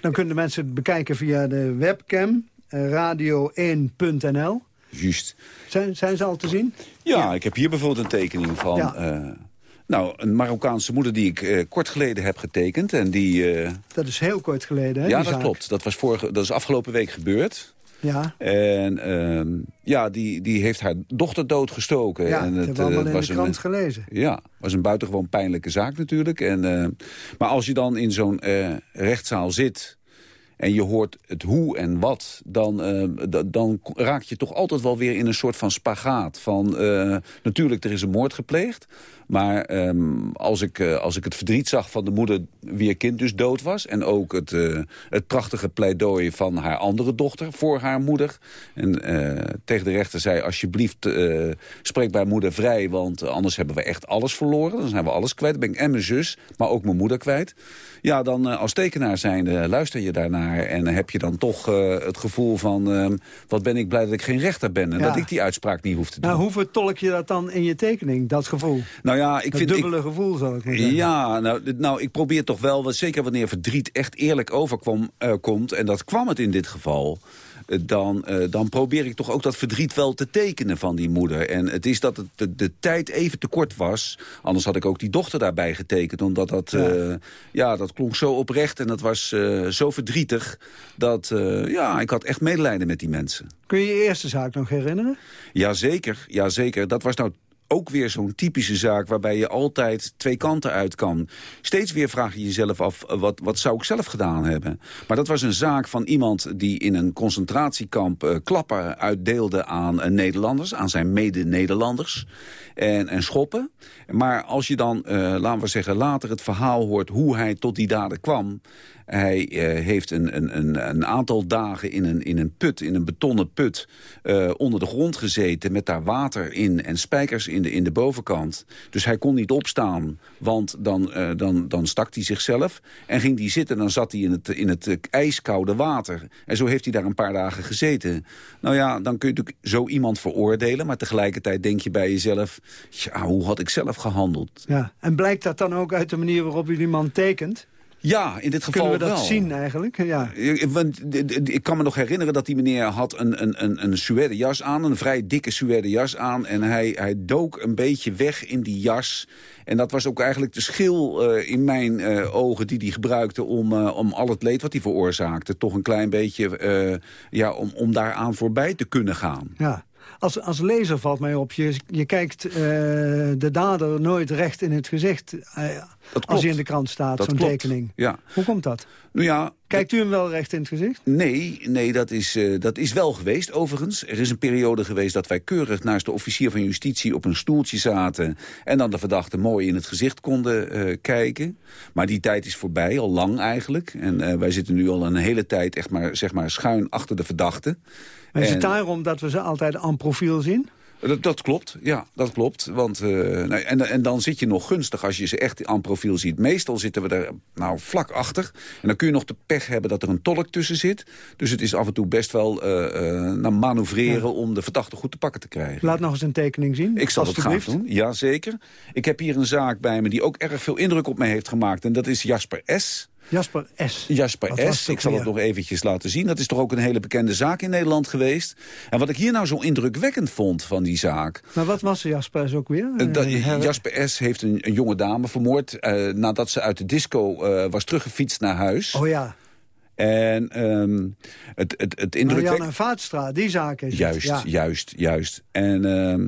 dan kunnen mensen het bekijken via de webcam, eh, radio1.nl. Juist. Zijn, zijn ze al te zien? Ja, ik heb hier bijvoorbeeld een tekening van... Ja. eh, nou, een Marokkaanse moeder die ik eh, kort geleden heb getekend. En die, eh, Dat is heel kort geleden, hè? ja, dat zaak. klopt. Dat, was vorige, dat is afgelopen week gebeurd. Ja, En ehm, ja, die, die heeft haar dochter doodgestoken. ja en dat het hebben we allemaal eh, in was de een, krant gelezen. Ja, was een buitengewoon pijnlijke zaak natuurlijk. En, maar als je dan in zo'n rechtszaal zit... en je hoort het hoe en wat... dan, d- dan raak je toch altijd wel weer in een soort van spagaat. Van, eh, natuurlijk, er is een moord gepleegd. Maar ehm, als, ik, eh, als ik het verdriet zag van de moeder wie haar kind dus dood was... en ook het, het prachtige pleidooi van haar andere dochter voor haar moeder... en tegen de rechter zei, alsjeblieft, spreek bij moeder vrij... want anders hebben we echt alles verloren. Dan zijn we alles kwijt. Ben ik en mijn zus, maar ook mijn moeder kwijt. Ja, dan als tekenaar zijnde luister je daarnaar... en heb je dan toch eh, het gevoel van... ehm, wat ben ik blij dat ik geen rechter ben... en Ja. dat ik die uitspraak niet hoef te doen. Nou, hoe vertolk je dat dan in je tekening, dat gevoel? Nou ja, ik dat vind... ik- dubbele gevoel, zal ik maar zeggen. Ja, nou, nou, ik probeer toch wel, zeker wanneer verdriet echt eerlijk overkomt, komt, en dat kwam het in dit geval, eh, dan, eh, dan probeer ik toch ook dat verdriet wel te tekenen van die moeder. En het is dat het de, de tijd even te kort was, anders had ik ook die dochter daarbij getekend, omdat dat, ja, ja dat klonk zo oprecht en dat was eh, zo verdrietig, dat eh, ja, ik had echt medelijden met die mensen. Kun je je eerste zaak nog herinneren? Jazeker, jazeker. Dat was nou ook weer zo'n typische zaak waarbij je altijd twee kanten uit kan. Steeds weer vraag je jezelf af, eh, wat, wat zou ik zelf gedaan hebben? Maar dat was een zaak van iemand die in een concentratiekamp eh, klappen uitdeelde aan eh, Nederlanders, aan zijn mede-Nederlanders en, en schoppen. Maar als je dan, laten we zeggen, later het verhaal hoort hoe hij tot die daden kwam... Hij eh, heeft een, een, een, een aantal dagen in een, in een put, in een betonnen put... eh, onder de grond gezeten met daar water in en spijkers in de, in de bovenkant. Dus hij kon niet opstaan, want dan, eh, dan, dan stak hij zichzelf. En ging hij zitten, dan zat hij in het, in het ijskoude water. En zo heeft hij daar een paar dagen gezeten. Nou ja, dan kun je natuurlijk zo iemand veroordelen... maar tegelijkertijd denk je bij jezelf... ja, hoe had ik zelf gehandeld? Ja. En blijkt dat dan ook uit de manier waarop u die man tekent? Ja, in dit geval Kunnen we dat wel. zien eigenlijk? Ja. Want ik kan me nog herinneren dat die meneer had een, een, een, een suède jas aan. Een vrij dikke suède jas aan. En hij, hij dook een beetje weg in die jas. En dat was ook eigenlijk de schil eh, in mijn eh, ogen die hij gebruikte... Om, eh, om al het leed wat hij veroorzaakte... toch een klein beetje ja, om, om daaraan voorbij te kunnen gaan. Ja. Als, als lezer valt mij op, je, je kijkt eh, de dader nooit recht in het gezicht... eh, als hij in de krant staat, zo'n tekening. Ja. Hoe komt dat? Nou ja, Kijkt u hem wel recht in het gezicht? Nee, nee dat, is, eh, dat is wel geweest overigens. Er is een periode geweest dat wij keurig naast de officier van justitie op een stoeltje zaten... en dan de verdachte mooi in het gezicht konden kijken. Maar die tijd is voorbij, al lang eigenlijk. En wij zitten nu al een hele tijd echt maar, zeg maar schuin achter de verdachte. Maar is het daarom dat we ze altijd aan profiel zien? dat, dat klopt, ja, dat klopt. Want, eh, nou, en, en dan zit je nog gunstig als je ze echt aan profiel ziet. Meestal zitten we er nou, vlak achter. En dan kun je nog de pech hebben dat er een tolk tussen zit. Dus het is af en toe best wel nou, manoeuvreren om de verdachte goed te pakken te krijgen. Laat nog eens een tekening zien. Ik zal het graag doen, jazeker. Ik heb hier een zaak bij me die ook erg veel indruk op mij heeft gemaakt. En dat is Jasper S., Jasper S. Jasper Wat S. het Ik zal het nog eventjes laten zien. Dat is toch ook een hele bekende zaak in Nederland geweest. En wat ik hier nou zo indrukwekkend vond van die zaak... Maar wat was Jasper S. ook weer? Eh, dat- Eh, Jasper S. heeft een, een jonge dame vermoord... eh, nadat ze uit de disco was teruggefietst naar huis. Oh ja, En ehm, het, het, het indrukwekkend... Marianne Vaatstra, die zaak is het. Juist, Ja. juist, juist. En ehm,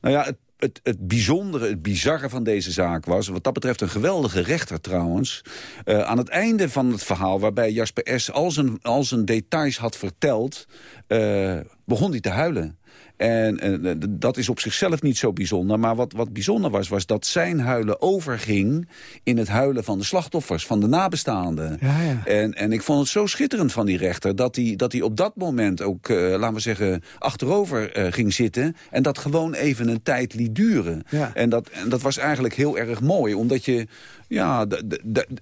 nou ja, het, het, het bijzondere, het bizarre van deze zaak was... wat dat betreft een geweldige rechter trouwens... eh, aan het einde van het verhaal waarbij Jasper S. al zijn, al zijn details had verteld... eh, begon hij te huilen. En eh, dat is op zichzelf niet zo bijzonder. Maar wat, wat bijzonder was, was dat zijn huilen overging... in het huilen van de slachtoffers, van de nabestaanden. Ja, ja. En, en ik vond het zo schitterend van die rechter... dat hij, dat op dat moment ook, eh, laten we zeggen, achterover eh, ging zitten... en dat gewoon even een tijd liet duren. Ja. En, dat, en dat was eigenlijk heel erg mooi, omdat je... Ja,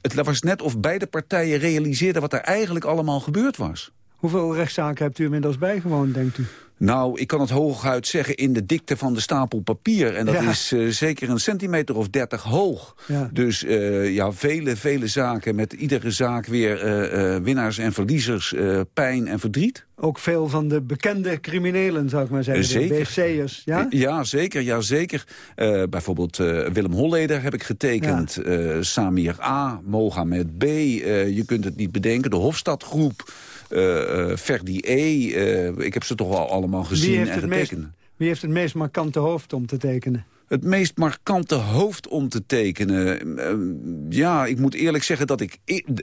het was net of beide partijen realiseerden... wat er eigenlijk allemaal gebeurd was. Hoeveel rechtszaken hebt u inmiddels bijgewoond, denkt u? Nou, ik kan het hooguit zeggen in de dikte van de stapel papier. En dat Ja. is eh, zeker een centimeter of dertig hoog. Ja. Dus eh, ja, vele, vele zaken. Met iedere zaak weer eh, winnaars en verliezers, pijn en verdriet. Ook veel van de bekende criminelen, zou ik maar zeggen. Zeker. De BC'ers, ja? Ja, zeker. Ja, zeker. Bijvoorbeeld Willem Holleder heb ik getekend. Samir A, Mohamed B. je kunt het niet bedenken. De Hofstadgroep. Eh eh, Ferdi E. eh, ik heb ze toch wel allemaal gezien en meest, getekend. wie heeft het meest markante hoofd om te tekenen? Het meest markante hoofd om te tekenen. Eh, ja, ik moet eerlijk zeggen dat ik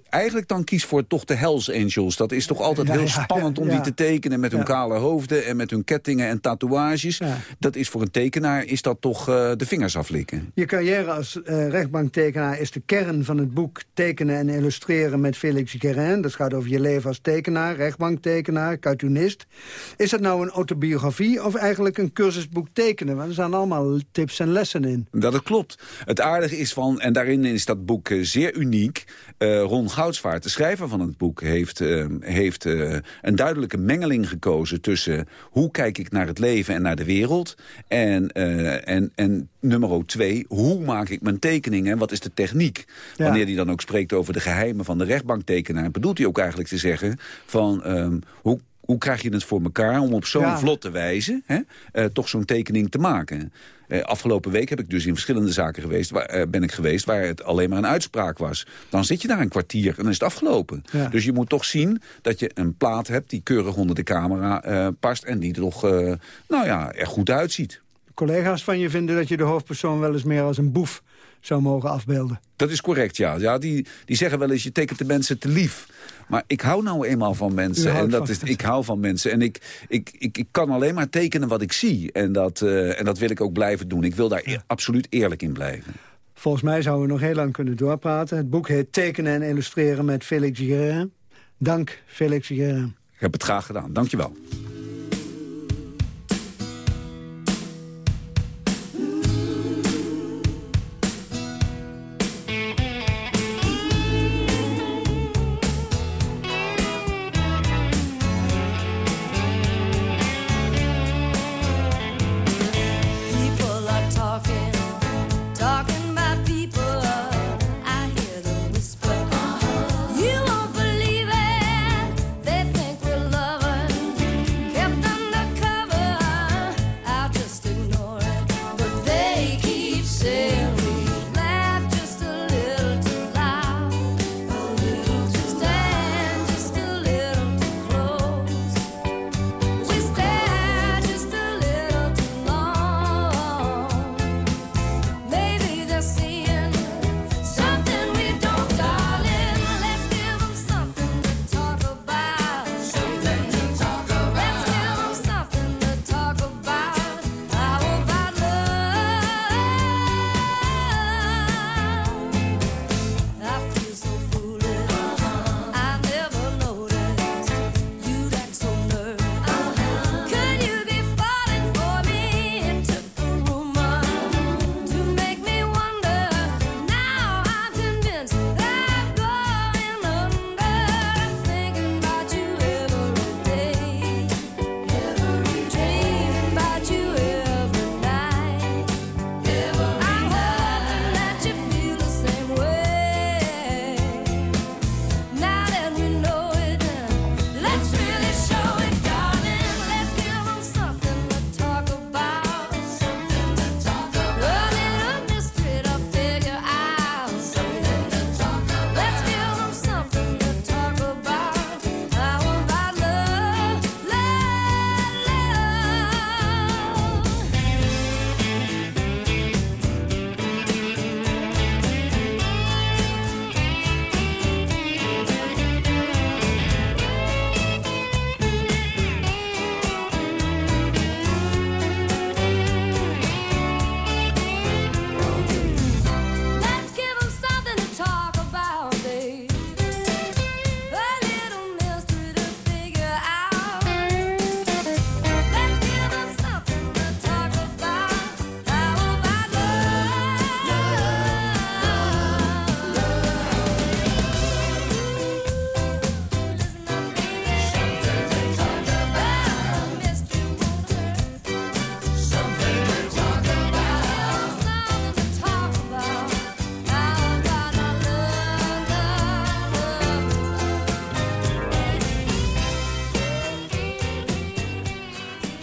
eigenlijk dan kies voor toch de Hells Angels. Dat is toch altijd Ja, heel ja, spannend om die te tekenen... met hun kale hoofden en met hun kettingen en tatoeages. Dat is voor een tekenaar is dat toch eh, de vingers aflikken. Je carrière als eh, rechtbanktekenaar is de kern van het boek Tekenen en Illustreren met Felix Guérin. Dat gaat over je leven als tekenaar, rechtbanktekenaar, cartoonist. Is dat nou een autobiografie of eigenlijk een cursusboek tekenen? Want er staan allemaal tips en lessen in. Dat klopt. Het aardige is van, en daarin is dat boek eh, zeer uniek... eh, Ron Goudsvaart, de schrijver van het boek... heeft, eh, heeft een duidelijke mengeling gekozen tussen... hoe kijk ik naar het leven en naar de wereld... en, en, en nummer twee, hoe maak ik mijn tekeningen... wat is de techniek? Ja. Wanneer hij dan ook spreekt over de geheimen van de rechtbanktekenaar... bedoelt hij ook eigenlijk te zeggen van... ehm, hoe hoe krijg je het voor elkaar om op zo'n Ja. vlotte wijze... Hè, eh, toch zo'n tekening te maken? Eh, afgelopen week heb ik dus in verschillende zaken geweest, waar, eh, ben ik geweest... waar het alleen maar een uitspraak was. Dan zit je daar een kwartier en dan is het afgelopen. Ja. Dus je moet toch zien dat je een plaat hebt... die keurig onder de camera past en die er toch nou ja, er goed uitziet. Collega's van je vinden dat je de hoofdpersoon wel eens meer als een boef zou mogen afbeelden. Dat is correct, ja. ja die, die zeggen wel eens, je tekent de mensen te lief. Maar ik hou nou eenmaal van mensen. En dat is, ik hou van mensen. En ik, ik, ik, ik kan alleen maar tekenen wat ik zie. En dat, eh, en dat wil ik ook blijven doen. Ik wil daar e- absoluut eerlijk in blijven. Volgens mij zouden we nog heel lang kunnen doorpraten. Het boek heet Tekenen en Illustreren met Felix Guérin. Dank, Felix Guérin. Ik heb het graag gedaan. Dank je wel.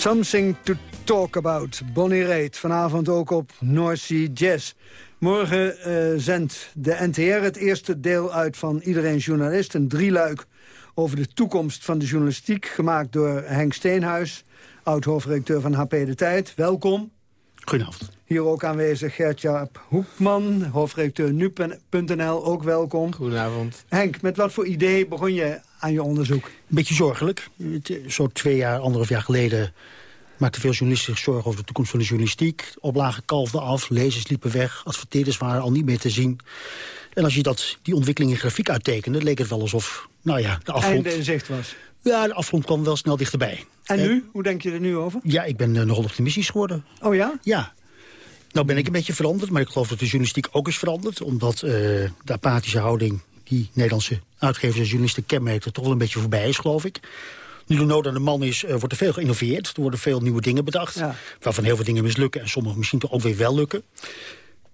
Something to talk about. Bonnie Raitt, vanavond ook op North Sea Jazz. Morgen eh, zendt de NTR het eerste deel uit van Iedereen Journalist. Een drieluik over de toekomst van de journalistiek. Gemaakt door Henk Steenhuis, oud-hoofdredacteur van HP De Tijd. Welkom. Goedenavond. Hier ook aanwezig Gert-Jaap Hoekman, hoofdredacteur nu.nl, ook welkom. Goedenavond. Henk, met wat voor idee begon je aan je onderzoek? Een beetje zorgelijk. Zo twee jaar, anderhalf jaar geleden maakten veel journalisten zich zorgen over de toekomst van de journalistiek. Oplagen kalfden af, lezers liepen weg, adverteerders waren al niet meer te zien. En als je dat, die ontwikkeling in grafiek uittekende, leek het wel alsof nou ja, de afgrond... Einde in zicht was. Ja, de afgrond kwam wel snel dichterbij. En nu? Hoe denk je er nu over? Ja, ik ben uh, nogal optimistisch geworden. Oh ja? Ja. Nou ben ik een beetje veranderd, maar ik geloof dat de journalistiek ook is veranderd. Omdat uh, de apathische houding die Nederlandse uitgevers en journalisten kenmerken... toch wel een beetje voorbij is, geloof ik. Nu de nood aan de man is, uh, wordt er veel geïnnoveerd. Er worden veel nieuwe dingen bedacht. Ja. Waarvan heel veel dingen mislukken en sommige misschien toch ook weer wel lukken.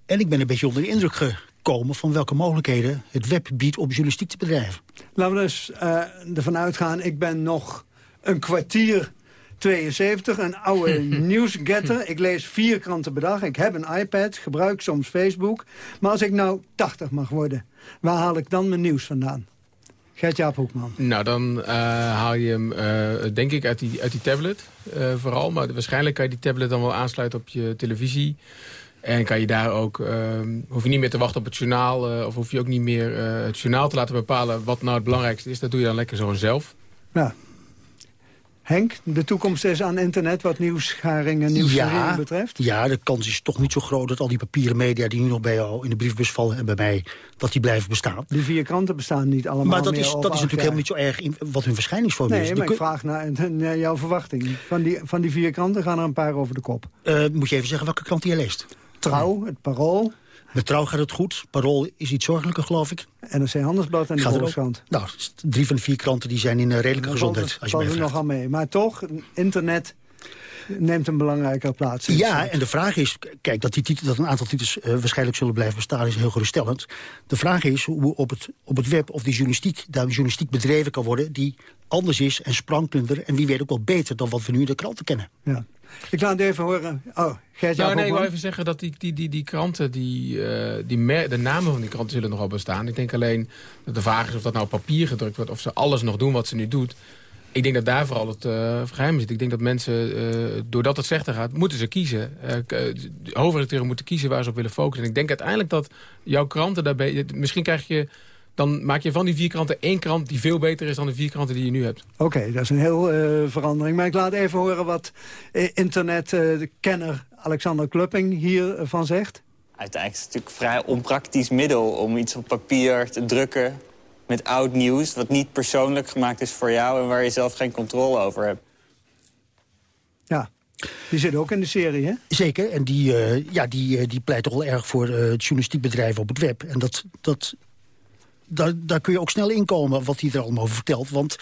En ik ben een beetje onder de indruk gekomen van welke mogelijkheden het web biedt om journalistiek te bedrijven. Laten we dus uh, ervan uitgaan, ik ben nog een kwartier 72, een oude nieuwsgetter. Ik lees vier kranten per dag. Ik heb een iPad, gebruik soms Facebook. Maar als ik nou 80 mag worden, waar haal ik dan mijn nieuws vandaan? Gert-Jaap Hoekman. Nou, dan uh, haal je hem, uh, denk ik, uit die, uit die tablet uh, vooral. Maar waarschijnlijk kan je die tablet dan wel aansluiten op je televisie. En kan je daar ook, hoef je niet meer te wachten op het journaal... of hoef je ook niet meer het journaal te laten bepalen wat nou het belangrijkste is. Dat doe je dan lekker zo zelf. Ja. Henk, de toekomst is aan internet wat nieuwsgaring en nieuwsgaring ja, betreft? Ja, de kans is toch niet zo groot dat al die papieren media... die nu nog bij jou in de briefbus vallen en bij mij, dat die blijven bestaan. Die vier kranten bestaan niet allemaal Maar dat is, meer dat is natuurlijk helemaal niet zo erg in, wat hun verschijningsvorm nee, is. Nee, maar ik vraag naar, naar, jouw verwachting. Van die, van die vier kranten gaan er een paar over de kop. Uh, moet je even zeggen welke krant je leest? Trouw, het Parool. Met Trouw gaat het goed. Parool is iets zorgelijker, geloof ik. NRC Handelsblad en de Volkskrant. Nou, drie van de vier kranten die zijn in uh, redelijke gezondheid. Dat valt er nogal mee. Maar toch, internet neemt een belangrijke plaats. Ja, en de vraag is, kijk, dat, die titel, dat een aantal titels uh, waarschijnlijk zullen blijven bestaan... is heel geruststellend. De vraag is hoe op het, op het web of die journalistiek, daar journalistiek bedreven kan worden... die anders is en sprankelender en wie weet ook wel beter... dan wat we nu in de kranten kennen. Ja. Ik laat het even horen. Oh, Gert nou, nee, ik wil even zeggen dat die, die, die, die kranten, die, uh, die mer de namen van die kranten zullen nog wel bestaan. Ik denk alleen dat de vraag is of dat nou op papier gedrukt wordt... of ze alles nog doen wat ze nu doet. Ik denk dat daar vooral het uh, geheim zit. Ik denk dat mensen, uh, doordat het slechter gaat, moeten ze kiezen. Hoofdredacteuren moeten kiezen waar ze op willen focussen. En ik denk uiteindelijk dat jouw kranten daarbij... Misschien krijg je dan maak je van die vier kranten één krant die veel beter is dan de vier kranten die je nu hebt. Oké, okay, dat is een heel uh, verandering. Maar ik laat even horen wat uh, internetkenner Alexander Klupping hiervan zegt. Uiteindelijk is het natuurlijk een vrij onpraktisch middel om iets op papier te drukken met oud nieuws... wat niet persoonlijk gemaakt is voor jou en waar je zelf geen controle over hebt. Ja, die zit ook in de serie, hè? Zeker, en die, uh, ja, die, uh, die pleit toch wel erg voor uh, het journalistiek bedrijf op het web. En dat, dat daar, kun je ook snel inkomen wat hij er allemaal over vertelt. Want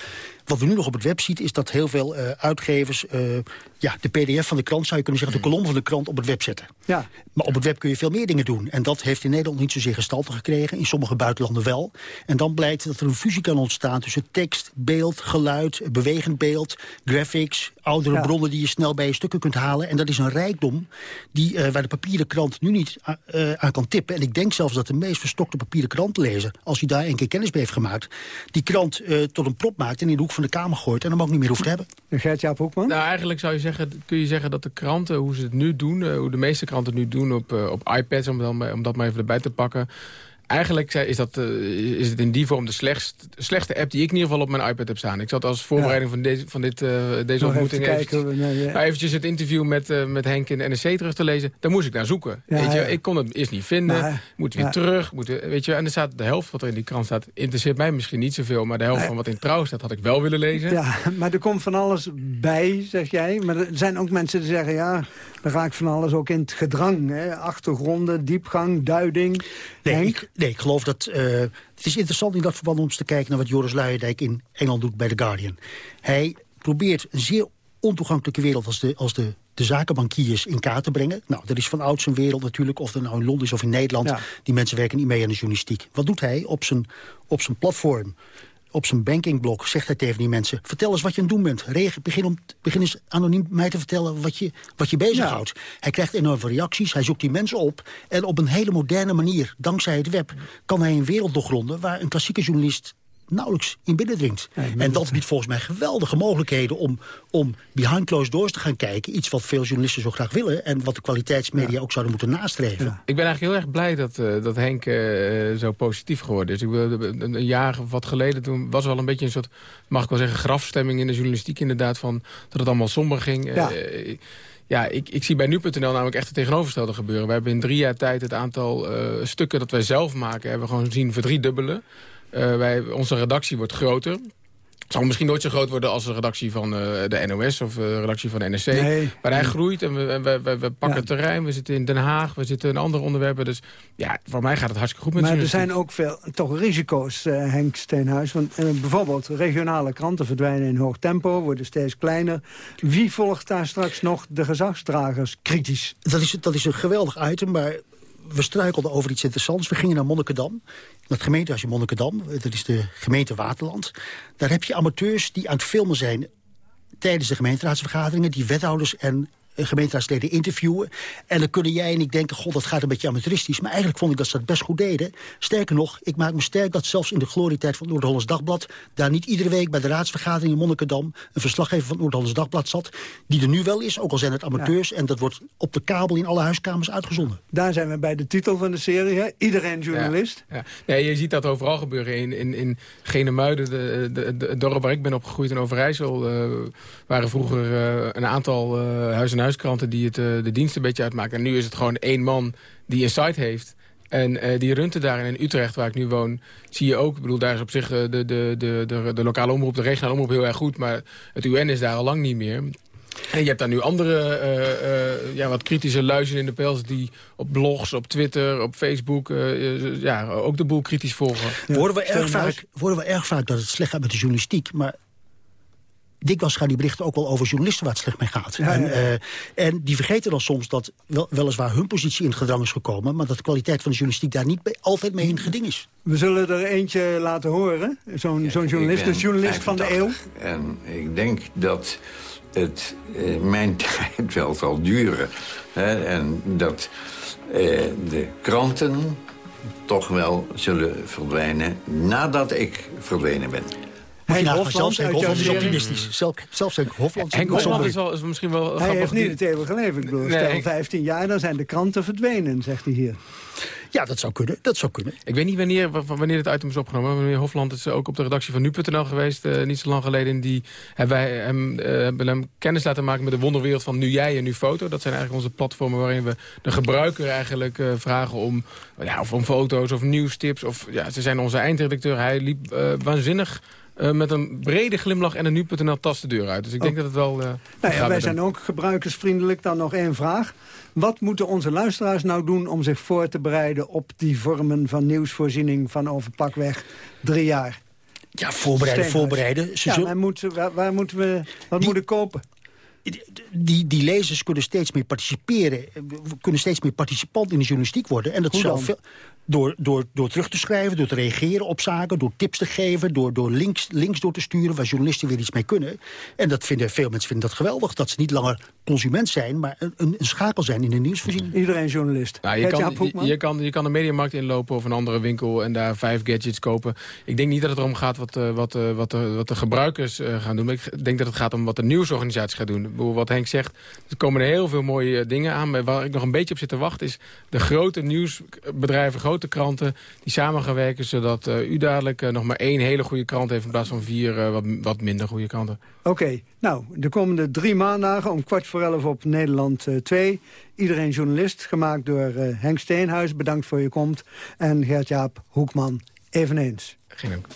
wat we nu nog op het web zien is dat heel veel uh, uitgevers... Uh, ja, de pdf van de krant, zou je kunnen zeggen... de kolom van de krant op het web zetten. Ja. Maar op het web kun je veel meer dingen doen. En dat heeft in Nederland niet zozeer gestalte gekregen. In sommige buitenlanden wel. En dan blijkt dat er een fusie kan ontstaan tussen tekst, beeld, geluid... bewegend beeld, graphics, oudere ja. bronnen... die je snel bij je stukken kunt halen. En dat is een rijkdom die, uh, waar de papieren krant nu niet aan kan tippen. En ik denk zelfs dat de meest verstokte papieren krant lezen... als hij daar een keer kennis mee heeft gemaakt... die krant tot een prop maakt en in de hoek van de kamer gooit... en hem ook niet meer hoeft te hebben. Gert-Jaap Hoekman? Nou, eigenlijk zou je zeggen, kun je zeggen dat de kranten, hoe ze het nu doen... Uh, hoe de meeste kranten nu doen op, uh, op iPads, om, dan, om dat maar even erbij te pakken... Eigenlijk is, dat, uh, is het in die vorm de slechtst, slechtste app die ik in ieder geval op mijn iPad heb staan. Ik zat als voorbereiding ja. van, deze, van dit, uh, deze Nog ontmoeting even eventjes, ja. eventjes het interview met, uh, met Henk in de NRC terug te lezen. Daar moest ik naar zoeken. Ja, weet je? Ik kon het eerst niet vinden. Moet weer terug. Moet, weet je? En er staat de helft wat er in die krant staat. Interesseert mij misschien niet zoveel. Maar de helft van wat in trouw staat had ik wel willen lezen. Ja, maar er komt van alles bij, zeg jij. Maar er zijn ook mensen die zeggen, ja, er raakt van alles ook in het gedrang. Hè? Achtergronden, diepgang, duiding. Nee, ik, nee, ik geloof dat... eh, het is interessant in dat verband om eens te kijken... naar wat Joris Luijendijk in Engeland doet bij The Guardian. Hij probeert een zeer ontoegankelijke wereld als de, als de, de zakenbankiers in kaart te brengen. Nou, dat is van ouds een wereld natuurlijk, of dat nou in Londen is of in Nederland. Ja. Die mensen werken niet mee aan de journalistiek. Wat doet hij op zijn, op zijn platform? Op zijn bankingblok zegt hij tegen die mensen... vertel eens wat je aan het doen bent. Begin, om, begin eens anoniem mij te vertellen wat je, wat je bezighoudt. Hij krijgt enorm veel reacties, hij zoekt die mensen op... en op een hele moderne manier, dankzij het web... kan hij een wereld doorgronden waar een klassieke journalist nauwelijks in binnendringt. en dat biedt volgens mij geweldige mogelijkheden om, om behind closed doors te gaan kijken. Iets wat veel journalisten zo graag willen en wat de kwaliteitsmedia ook zouden moeten nastreven. Ik ben eigenlijk heel erg blij dat, eh, dat Henk eh, zo positief geworden is. Ik een, een jaar of wat geleden toen was er wel een beetje een soort, mag ik wel zeggen, grafstemming in de journalistiek inderdaad. Van, dat het allemaal somber ging. Ja. Eh, ja, ik, ik zie bij nu.nl namelijk echt het tegenovergestelde gebeuren. We hebben in drie jaar tijd het aantal eh, stukken dat wij zelf maken... hebben we gewoon zien verdriedubbelen. Eh wij, onze redactie wordt groter. Het zal misschien nooit zo groot worden als de redactie van eh, de NOS of eh, de redactie van de NRC. Nee. Maar hij groeit en we, we, we, we pakken Ja. terrein. We zitten in Den Haag, we zitten in andere onderwerpen. Dus ja, voor mij gaat het hartstikke goed met Maar er zijn ook veel toch risico's, eh, Henk Steenhuis. Want bijvoorbeeld regionale kranten verdwijnen in hoog tempo, worden steeds kleiner. Wie volgt daar straks nog de gezagsdragers kritisch? Dat is, dat is een geweldig item, maar we struikelden over iets interessants. We gingen naar Monnikendam, het gemeentehuis in Monnikendam. Dat is de gemeente Waterland. Daar heb je amateurs die aan het filmen zijn tijdens de gemeenteraadsvergaderingen... die wethouders en gemeenteraadsleden interviewen. En dan kunnen jij en ik denken, god, dat gaat een beetje amateuristisch. Maar eigenlijk vond ik dat ze dat best goed deden. Sterker nog, ik maak me sterk dat zelfs in de glorietijd van het Noord-Hollands Dagblad... daar niet iedere week bij de raadsvergadering in Monnikendam... een verslaggever van het Noord-Hollands Dagblad zat... die er nu wel is, ook al zijn het amateurs... en dat wordt op de kabel in alle huiskamers uitgezonden. Daar zijn we bij de titel van de serie, hè? Iedereen journalist. Ja. Nee, je ziet dat overal gebeuren. In, in, in Genemuiden, de, de, de, het dorp waar ik ben opgegroeid in Overijssel... eh, waren vroeger eh, een aantal eh, huis-en-huiskranten die het, eh, de dienst een beetje uitmaken. En nu is het gewoon één man die een site heeft... En eh, die runt het daar in Utrecht, waar ik nu woon, zie je ook... Ik bedoel, daar is op zich eh, de, de, de, de, de lokale omroep, de regionale omroep heel erg goed... maar het UN is daar al lang niet meer. En je hebt daar nu andere, eh, eh, ja, wat kritische luizen in de pels... die op blogs, op Twitter, op Facebook... eh, eh, ja, ook de boel kritisch volgen. Worden, we erg vaak, worden we erg vaak dat het slecht gaat met de journalistiek. Maar dikwijls gaan die berichten ook wel over journalisten waar het slecht mee gaat. Ja, en, ja. eh, en die vergeten dan soms dat wel, weliswaar hun positie in het gedrang is gekomen... maar dat de kwaliteit van de journalistiek daar niet bij, altijd mee in het geding is. We zullen er eentje laten horen. Zo'n zo'n journalist, de ben journalist van de eeuw. 85 En ik denk dat het eh, mijn tijd wel zal duren. Hè, en dat eh, de kranten toch wel zullen verdwijnen nadat ik verdwenen ben. Nagaan, Hofland zelfs Henk Hofland is optimistisch. Zelf, zelfs Henk Hofland Henk Hofland is, wel, is misschien wel Hij heeft niet het eeuwige leven. Ik bedoel, stel ik- 15 jaar, dan zijn de kranten verdwenen, zegt hij hier. Ja, dat zou kunnen. Dat zou kunnen. Ik weet niet wanneer, wanneer dit item is opgenomen. Meneer Hofland is ook op de redactie van Nu.nl geweest. eh, niet zo lang geleden. En die hebben wij hem, eh, hebben hem kennis laten maken met de wonderwereld van Nu Jij en Nu Foto. Dat zijn eigenlijk onze platformen waarin we de gebruiker eigenlijk eh, vragen om, ja, of om foto's of nieuwstips. Of, ja, ze zijn onze eindredacteur. Hij liep waanzinnig eh, met een brede glimlach en een Nu.nl tas de deur uit. Dus ik denk dat het wel... Nou ja, gaat wij zijn ook gebruikersvriendelijk. Dan nog één vraag. Wat moeten onze luisteraars nou doen om zich voor te bereiden... op die vormen van nieuwsvoorziening van over pakweg drie jaar? Ja, voorbereiden, Steenhuis. voorbereiden. Ze ja, zullen- maar moeten, waar, waar moeten we wat moeten kopen? die, die lezers kunnen steeds meer participeren. kunnen steeds meer participant in de journalistiek worden. En dat Hoe zal dan? veel- door, door, door terug te schrijven, door te reageren op zaken... door tips te geven, door, door links, links door te sturen... waar journalisten weer iets mee kunnen. En dat vinden, veel mensen vinden dat geweldig. Dat ze niet langer consument zijn, maar een, een, schakel zijn in de nieuwsvoorziening. Iedereen journalist. Nou, je, kan, je, kan, je kan de mediamarkt inlopen of een andere winkel en daar vijf gadgets kopen. Ik denk niet dat het erom gaat wat, eh, wat, eh, wat, de, wat de gebruikers eh, gaan doen. Maar ik denk dat het gaat om wat de nieuwsorganisatie gaat doen. Wat Henk zegt, er komen er heel veel mooie eh, dingen aan. Maar waar ik nog een beetje op zit te wachten is de grote nieuwsbedrijven, grote kranten... die samen gaan werken zodat eh, u dadelijk eh, nog maar één hele goede krant heeft... in plaats van vier eh, wat, wat minder goede kranten. Oké, nou, de komende drie maandagen om kwart voor elf op Nederland eh, 2. Iedereen journalist, gemaakt door Henk Steenhuis. Bedankt voor je komst. En Gert-Jaap Hoekman eveneens. Geen dank.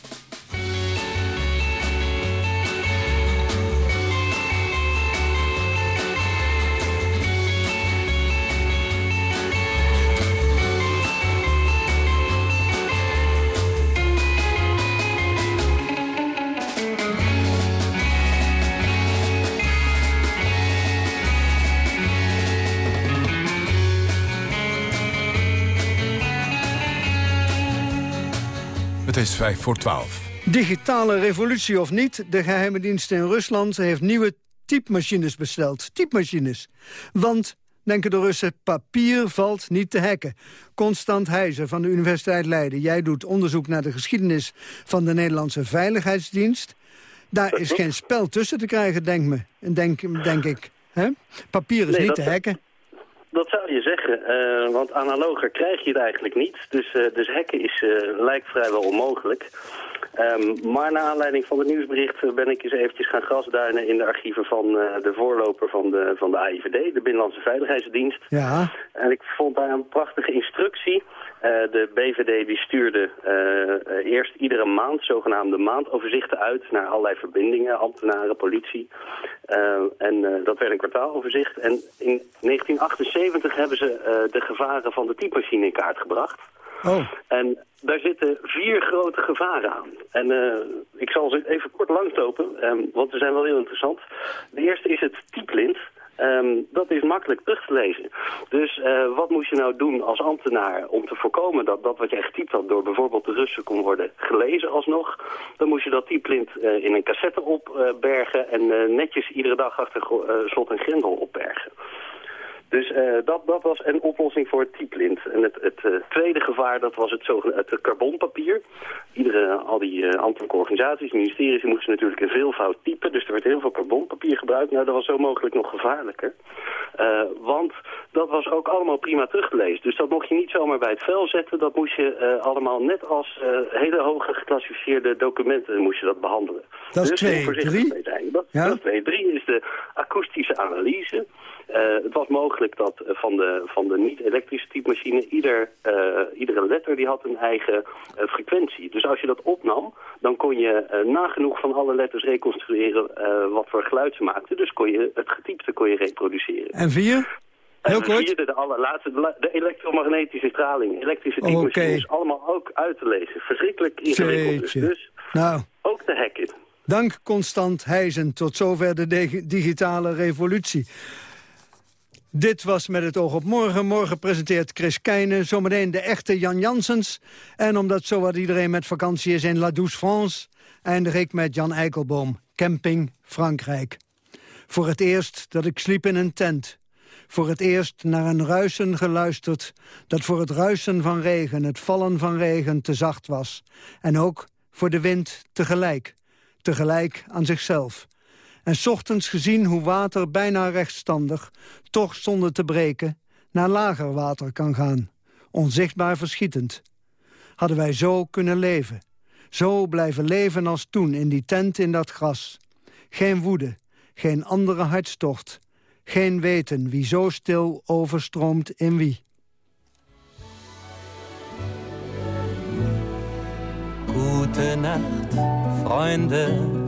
Het is vijf voor twaalf. Digitale revolutie of niet, de geheime dienst in Rusland heeft nieuwe typemachines besteld. Typemachines. Want denken de Russen, papier valt niet te hacken. Constant Heijzen van de Universiteit Leiden. Jij doet onderzoek naar de geschiedenis van de Nederlandse Veiligheidsdienst. Daar is geen spel tussen te krijgen, denk, me, denk, denk ik. Hè? Papier is Nee, niet dat- te hacken. Dat zou je zeggen, eh, want analoger krijg je het eigenlijk niet. Dus, eh, dus hacken is, eh, lijkt vrijwel onmogelijk. Ehm, maar naar aanleiding van het nieuwsbericht eh, ben ik eens eventjes gaan grasduinen in de archieven van eh, de voorloper van de, van de AIVD, de Binnenlandse Veiligheidsdienst. Ja. En ik vond daar een prachtige instructie. Eh, de BVD die stuurde eerst iedere maand zogenaamde maandoverzichten uit naar allerlei verbindingen, ambtenaren, politie. En dat werd een kwartaaloverzicht. En in 1978 hebben ze de gevaren van de typemachine in kaart gebracht. Oh. En daar zitten vier grote gevaren aan. En eh, ik zal ze even kort langslopen, ehm, want ze zijn wel heel interessant. De eerste is het typlint. Ehm, dat is makkelijk terug te lezen. Dus eh, wat moest je nou doen als ambtenaar om te voorkomen dat dat wat jij getypt had door bijvoorbeeld de Russen kon worden gelezen alsnog? Dan moest je dat typlint eh, in een cassette opbergen en netjes iedere dag achter slot en grendel opbergen. Dus eh, dat, dat was een oplossing voor het typlint. En het, het eh, tweede gevaar, dat was het, zogenaamde het carbonpapier. Iedere, al die eh, ambtelijke organisaties, ministeries, die moesten natuurlijk in veelvoud typen. Dus er werd heel veel carbonpapier gebruikt. Nou, dat was zo mogelijk nog gevaarlijker. Want dat was ook allemaal prima terug te lezen. Dus dat mocht je niet zomaar bij het vel zetten. Dat moest je allemaal net als hele hoge geclassificeerde documenten moest je dat behandelen. Dat is dus twee, voorzichtig drie. zijn. Dat, Ja. dat is twee. Drie is de akoestische analyse. Eh, het was mogelijk dat eh, van de, van de niet-elektrische typemachine... Ieder, eh, iedere letter die had een eigen frequentie. Dus als je dat opnam, dan kon je nagenoeg van alle letters reconstrueren... wat voor geluid ze maakten. Dus kon je het getypte kon je reproduceren. En vier? Heel kort. vierde, de allerlaatste, de elektromagnetische straling. Elektrische Oké. typemachine is allemaal ook uit te lezen. Verschrikkelijk ingewikkeld dus. Dus Nou, ook te hacken. dank Constant Heijzen. Tot zover de dig- digitale revolutie. Dit was Met het oog op morgen. Morgen presenteert Chris Keijnen zometeen de echte Jan Janssens. En omdat zowat iedereen met vakantie is in La Douce France... eindig ik met Jan Eikelboom, Camping Frankrijk. Voor het eerst dat ik sliep in een tent. Voor het eerst naar een ruisen geluisterd... dat voor het ruisen van regen, het vallen van regen te zacht was. En ook voor de wind tegelijk. Tegelijk aan zichzelf. En ochtends gezien hoe water bijna rechtstandig... toch zonder te breken naar lager water kan gaan. Onzichtbaar verschietend. Hadden wij zo kunnen leven. Zo blijven leven als toen in die tent in dat gras. Geen woede, geen andere hartstocht. Geen weten wie zo stil overstroomt in wie. Gute Nacht, Freunde.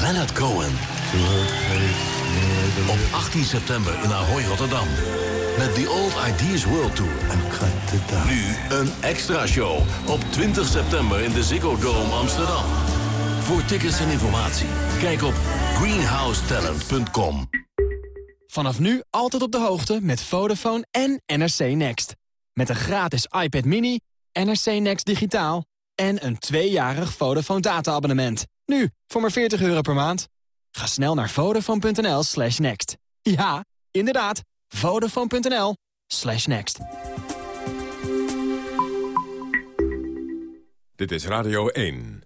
Leonard Cohen. Op 18 september in Ahoy, Rotterdam. Met The Old Ideas World Tour. Nu een extra show op 20 september in de Ziggo Dome Amsterdam. Voor tickets en informatie, kijk op greenhousetalent.com. Vanaf nu altijd op de hoogte met Vodafone en NRC Next. Met een gratis iPad mini, NRC Next digitaal en een tweejarig Vodafone data-abonnement. Nu, voor maar 40 euro per maand. Ga snel naar vodafone.nl slash next. Ja, inderdaad, vodafone.nl slash next. Dit is Radio 1.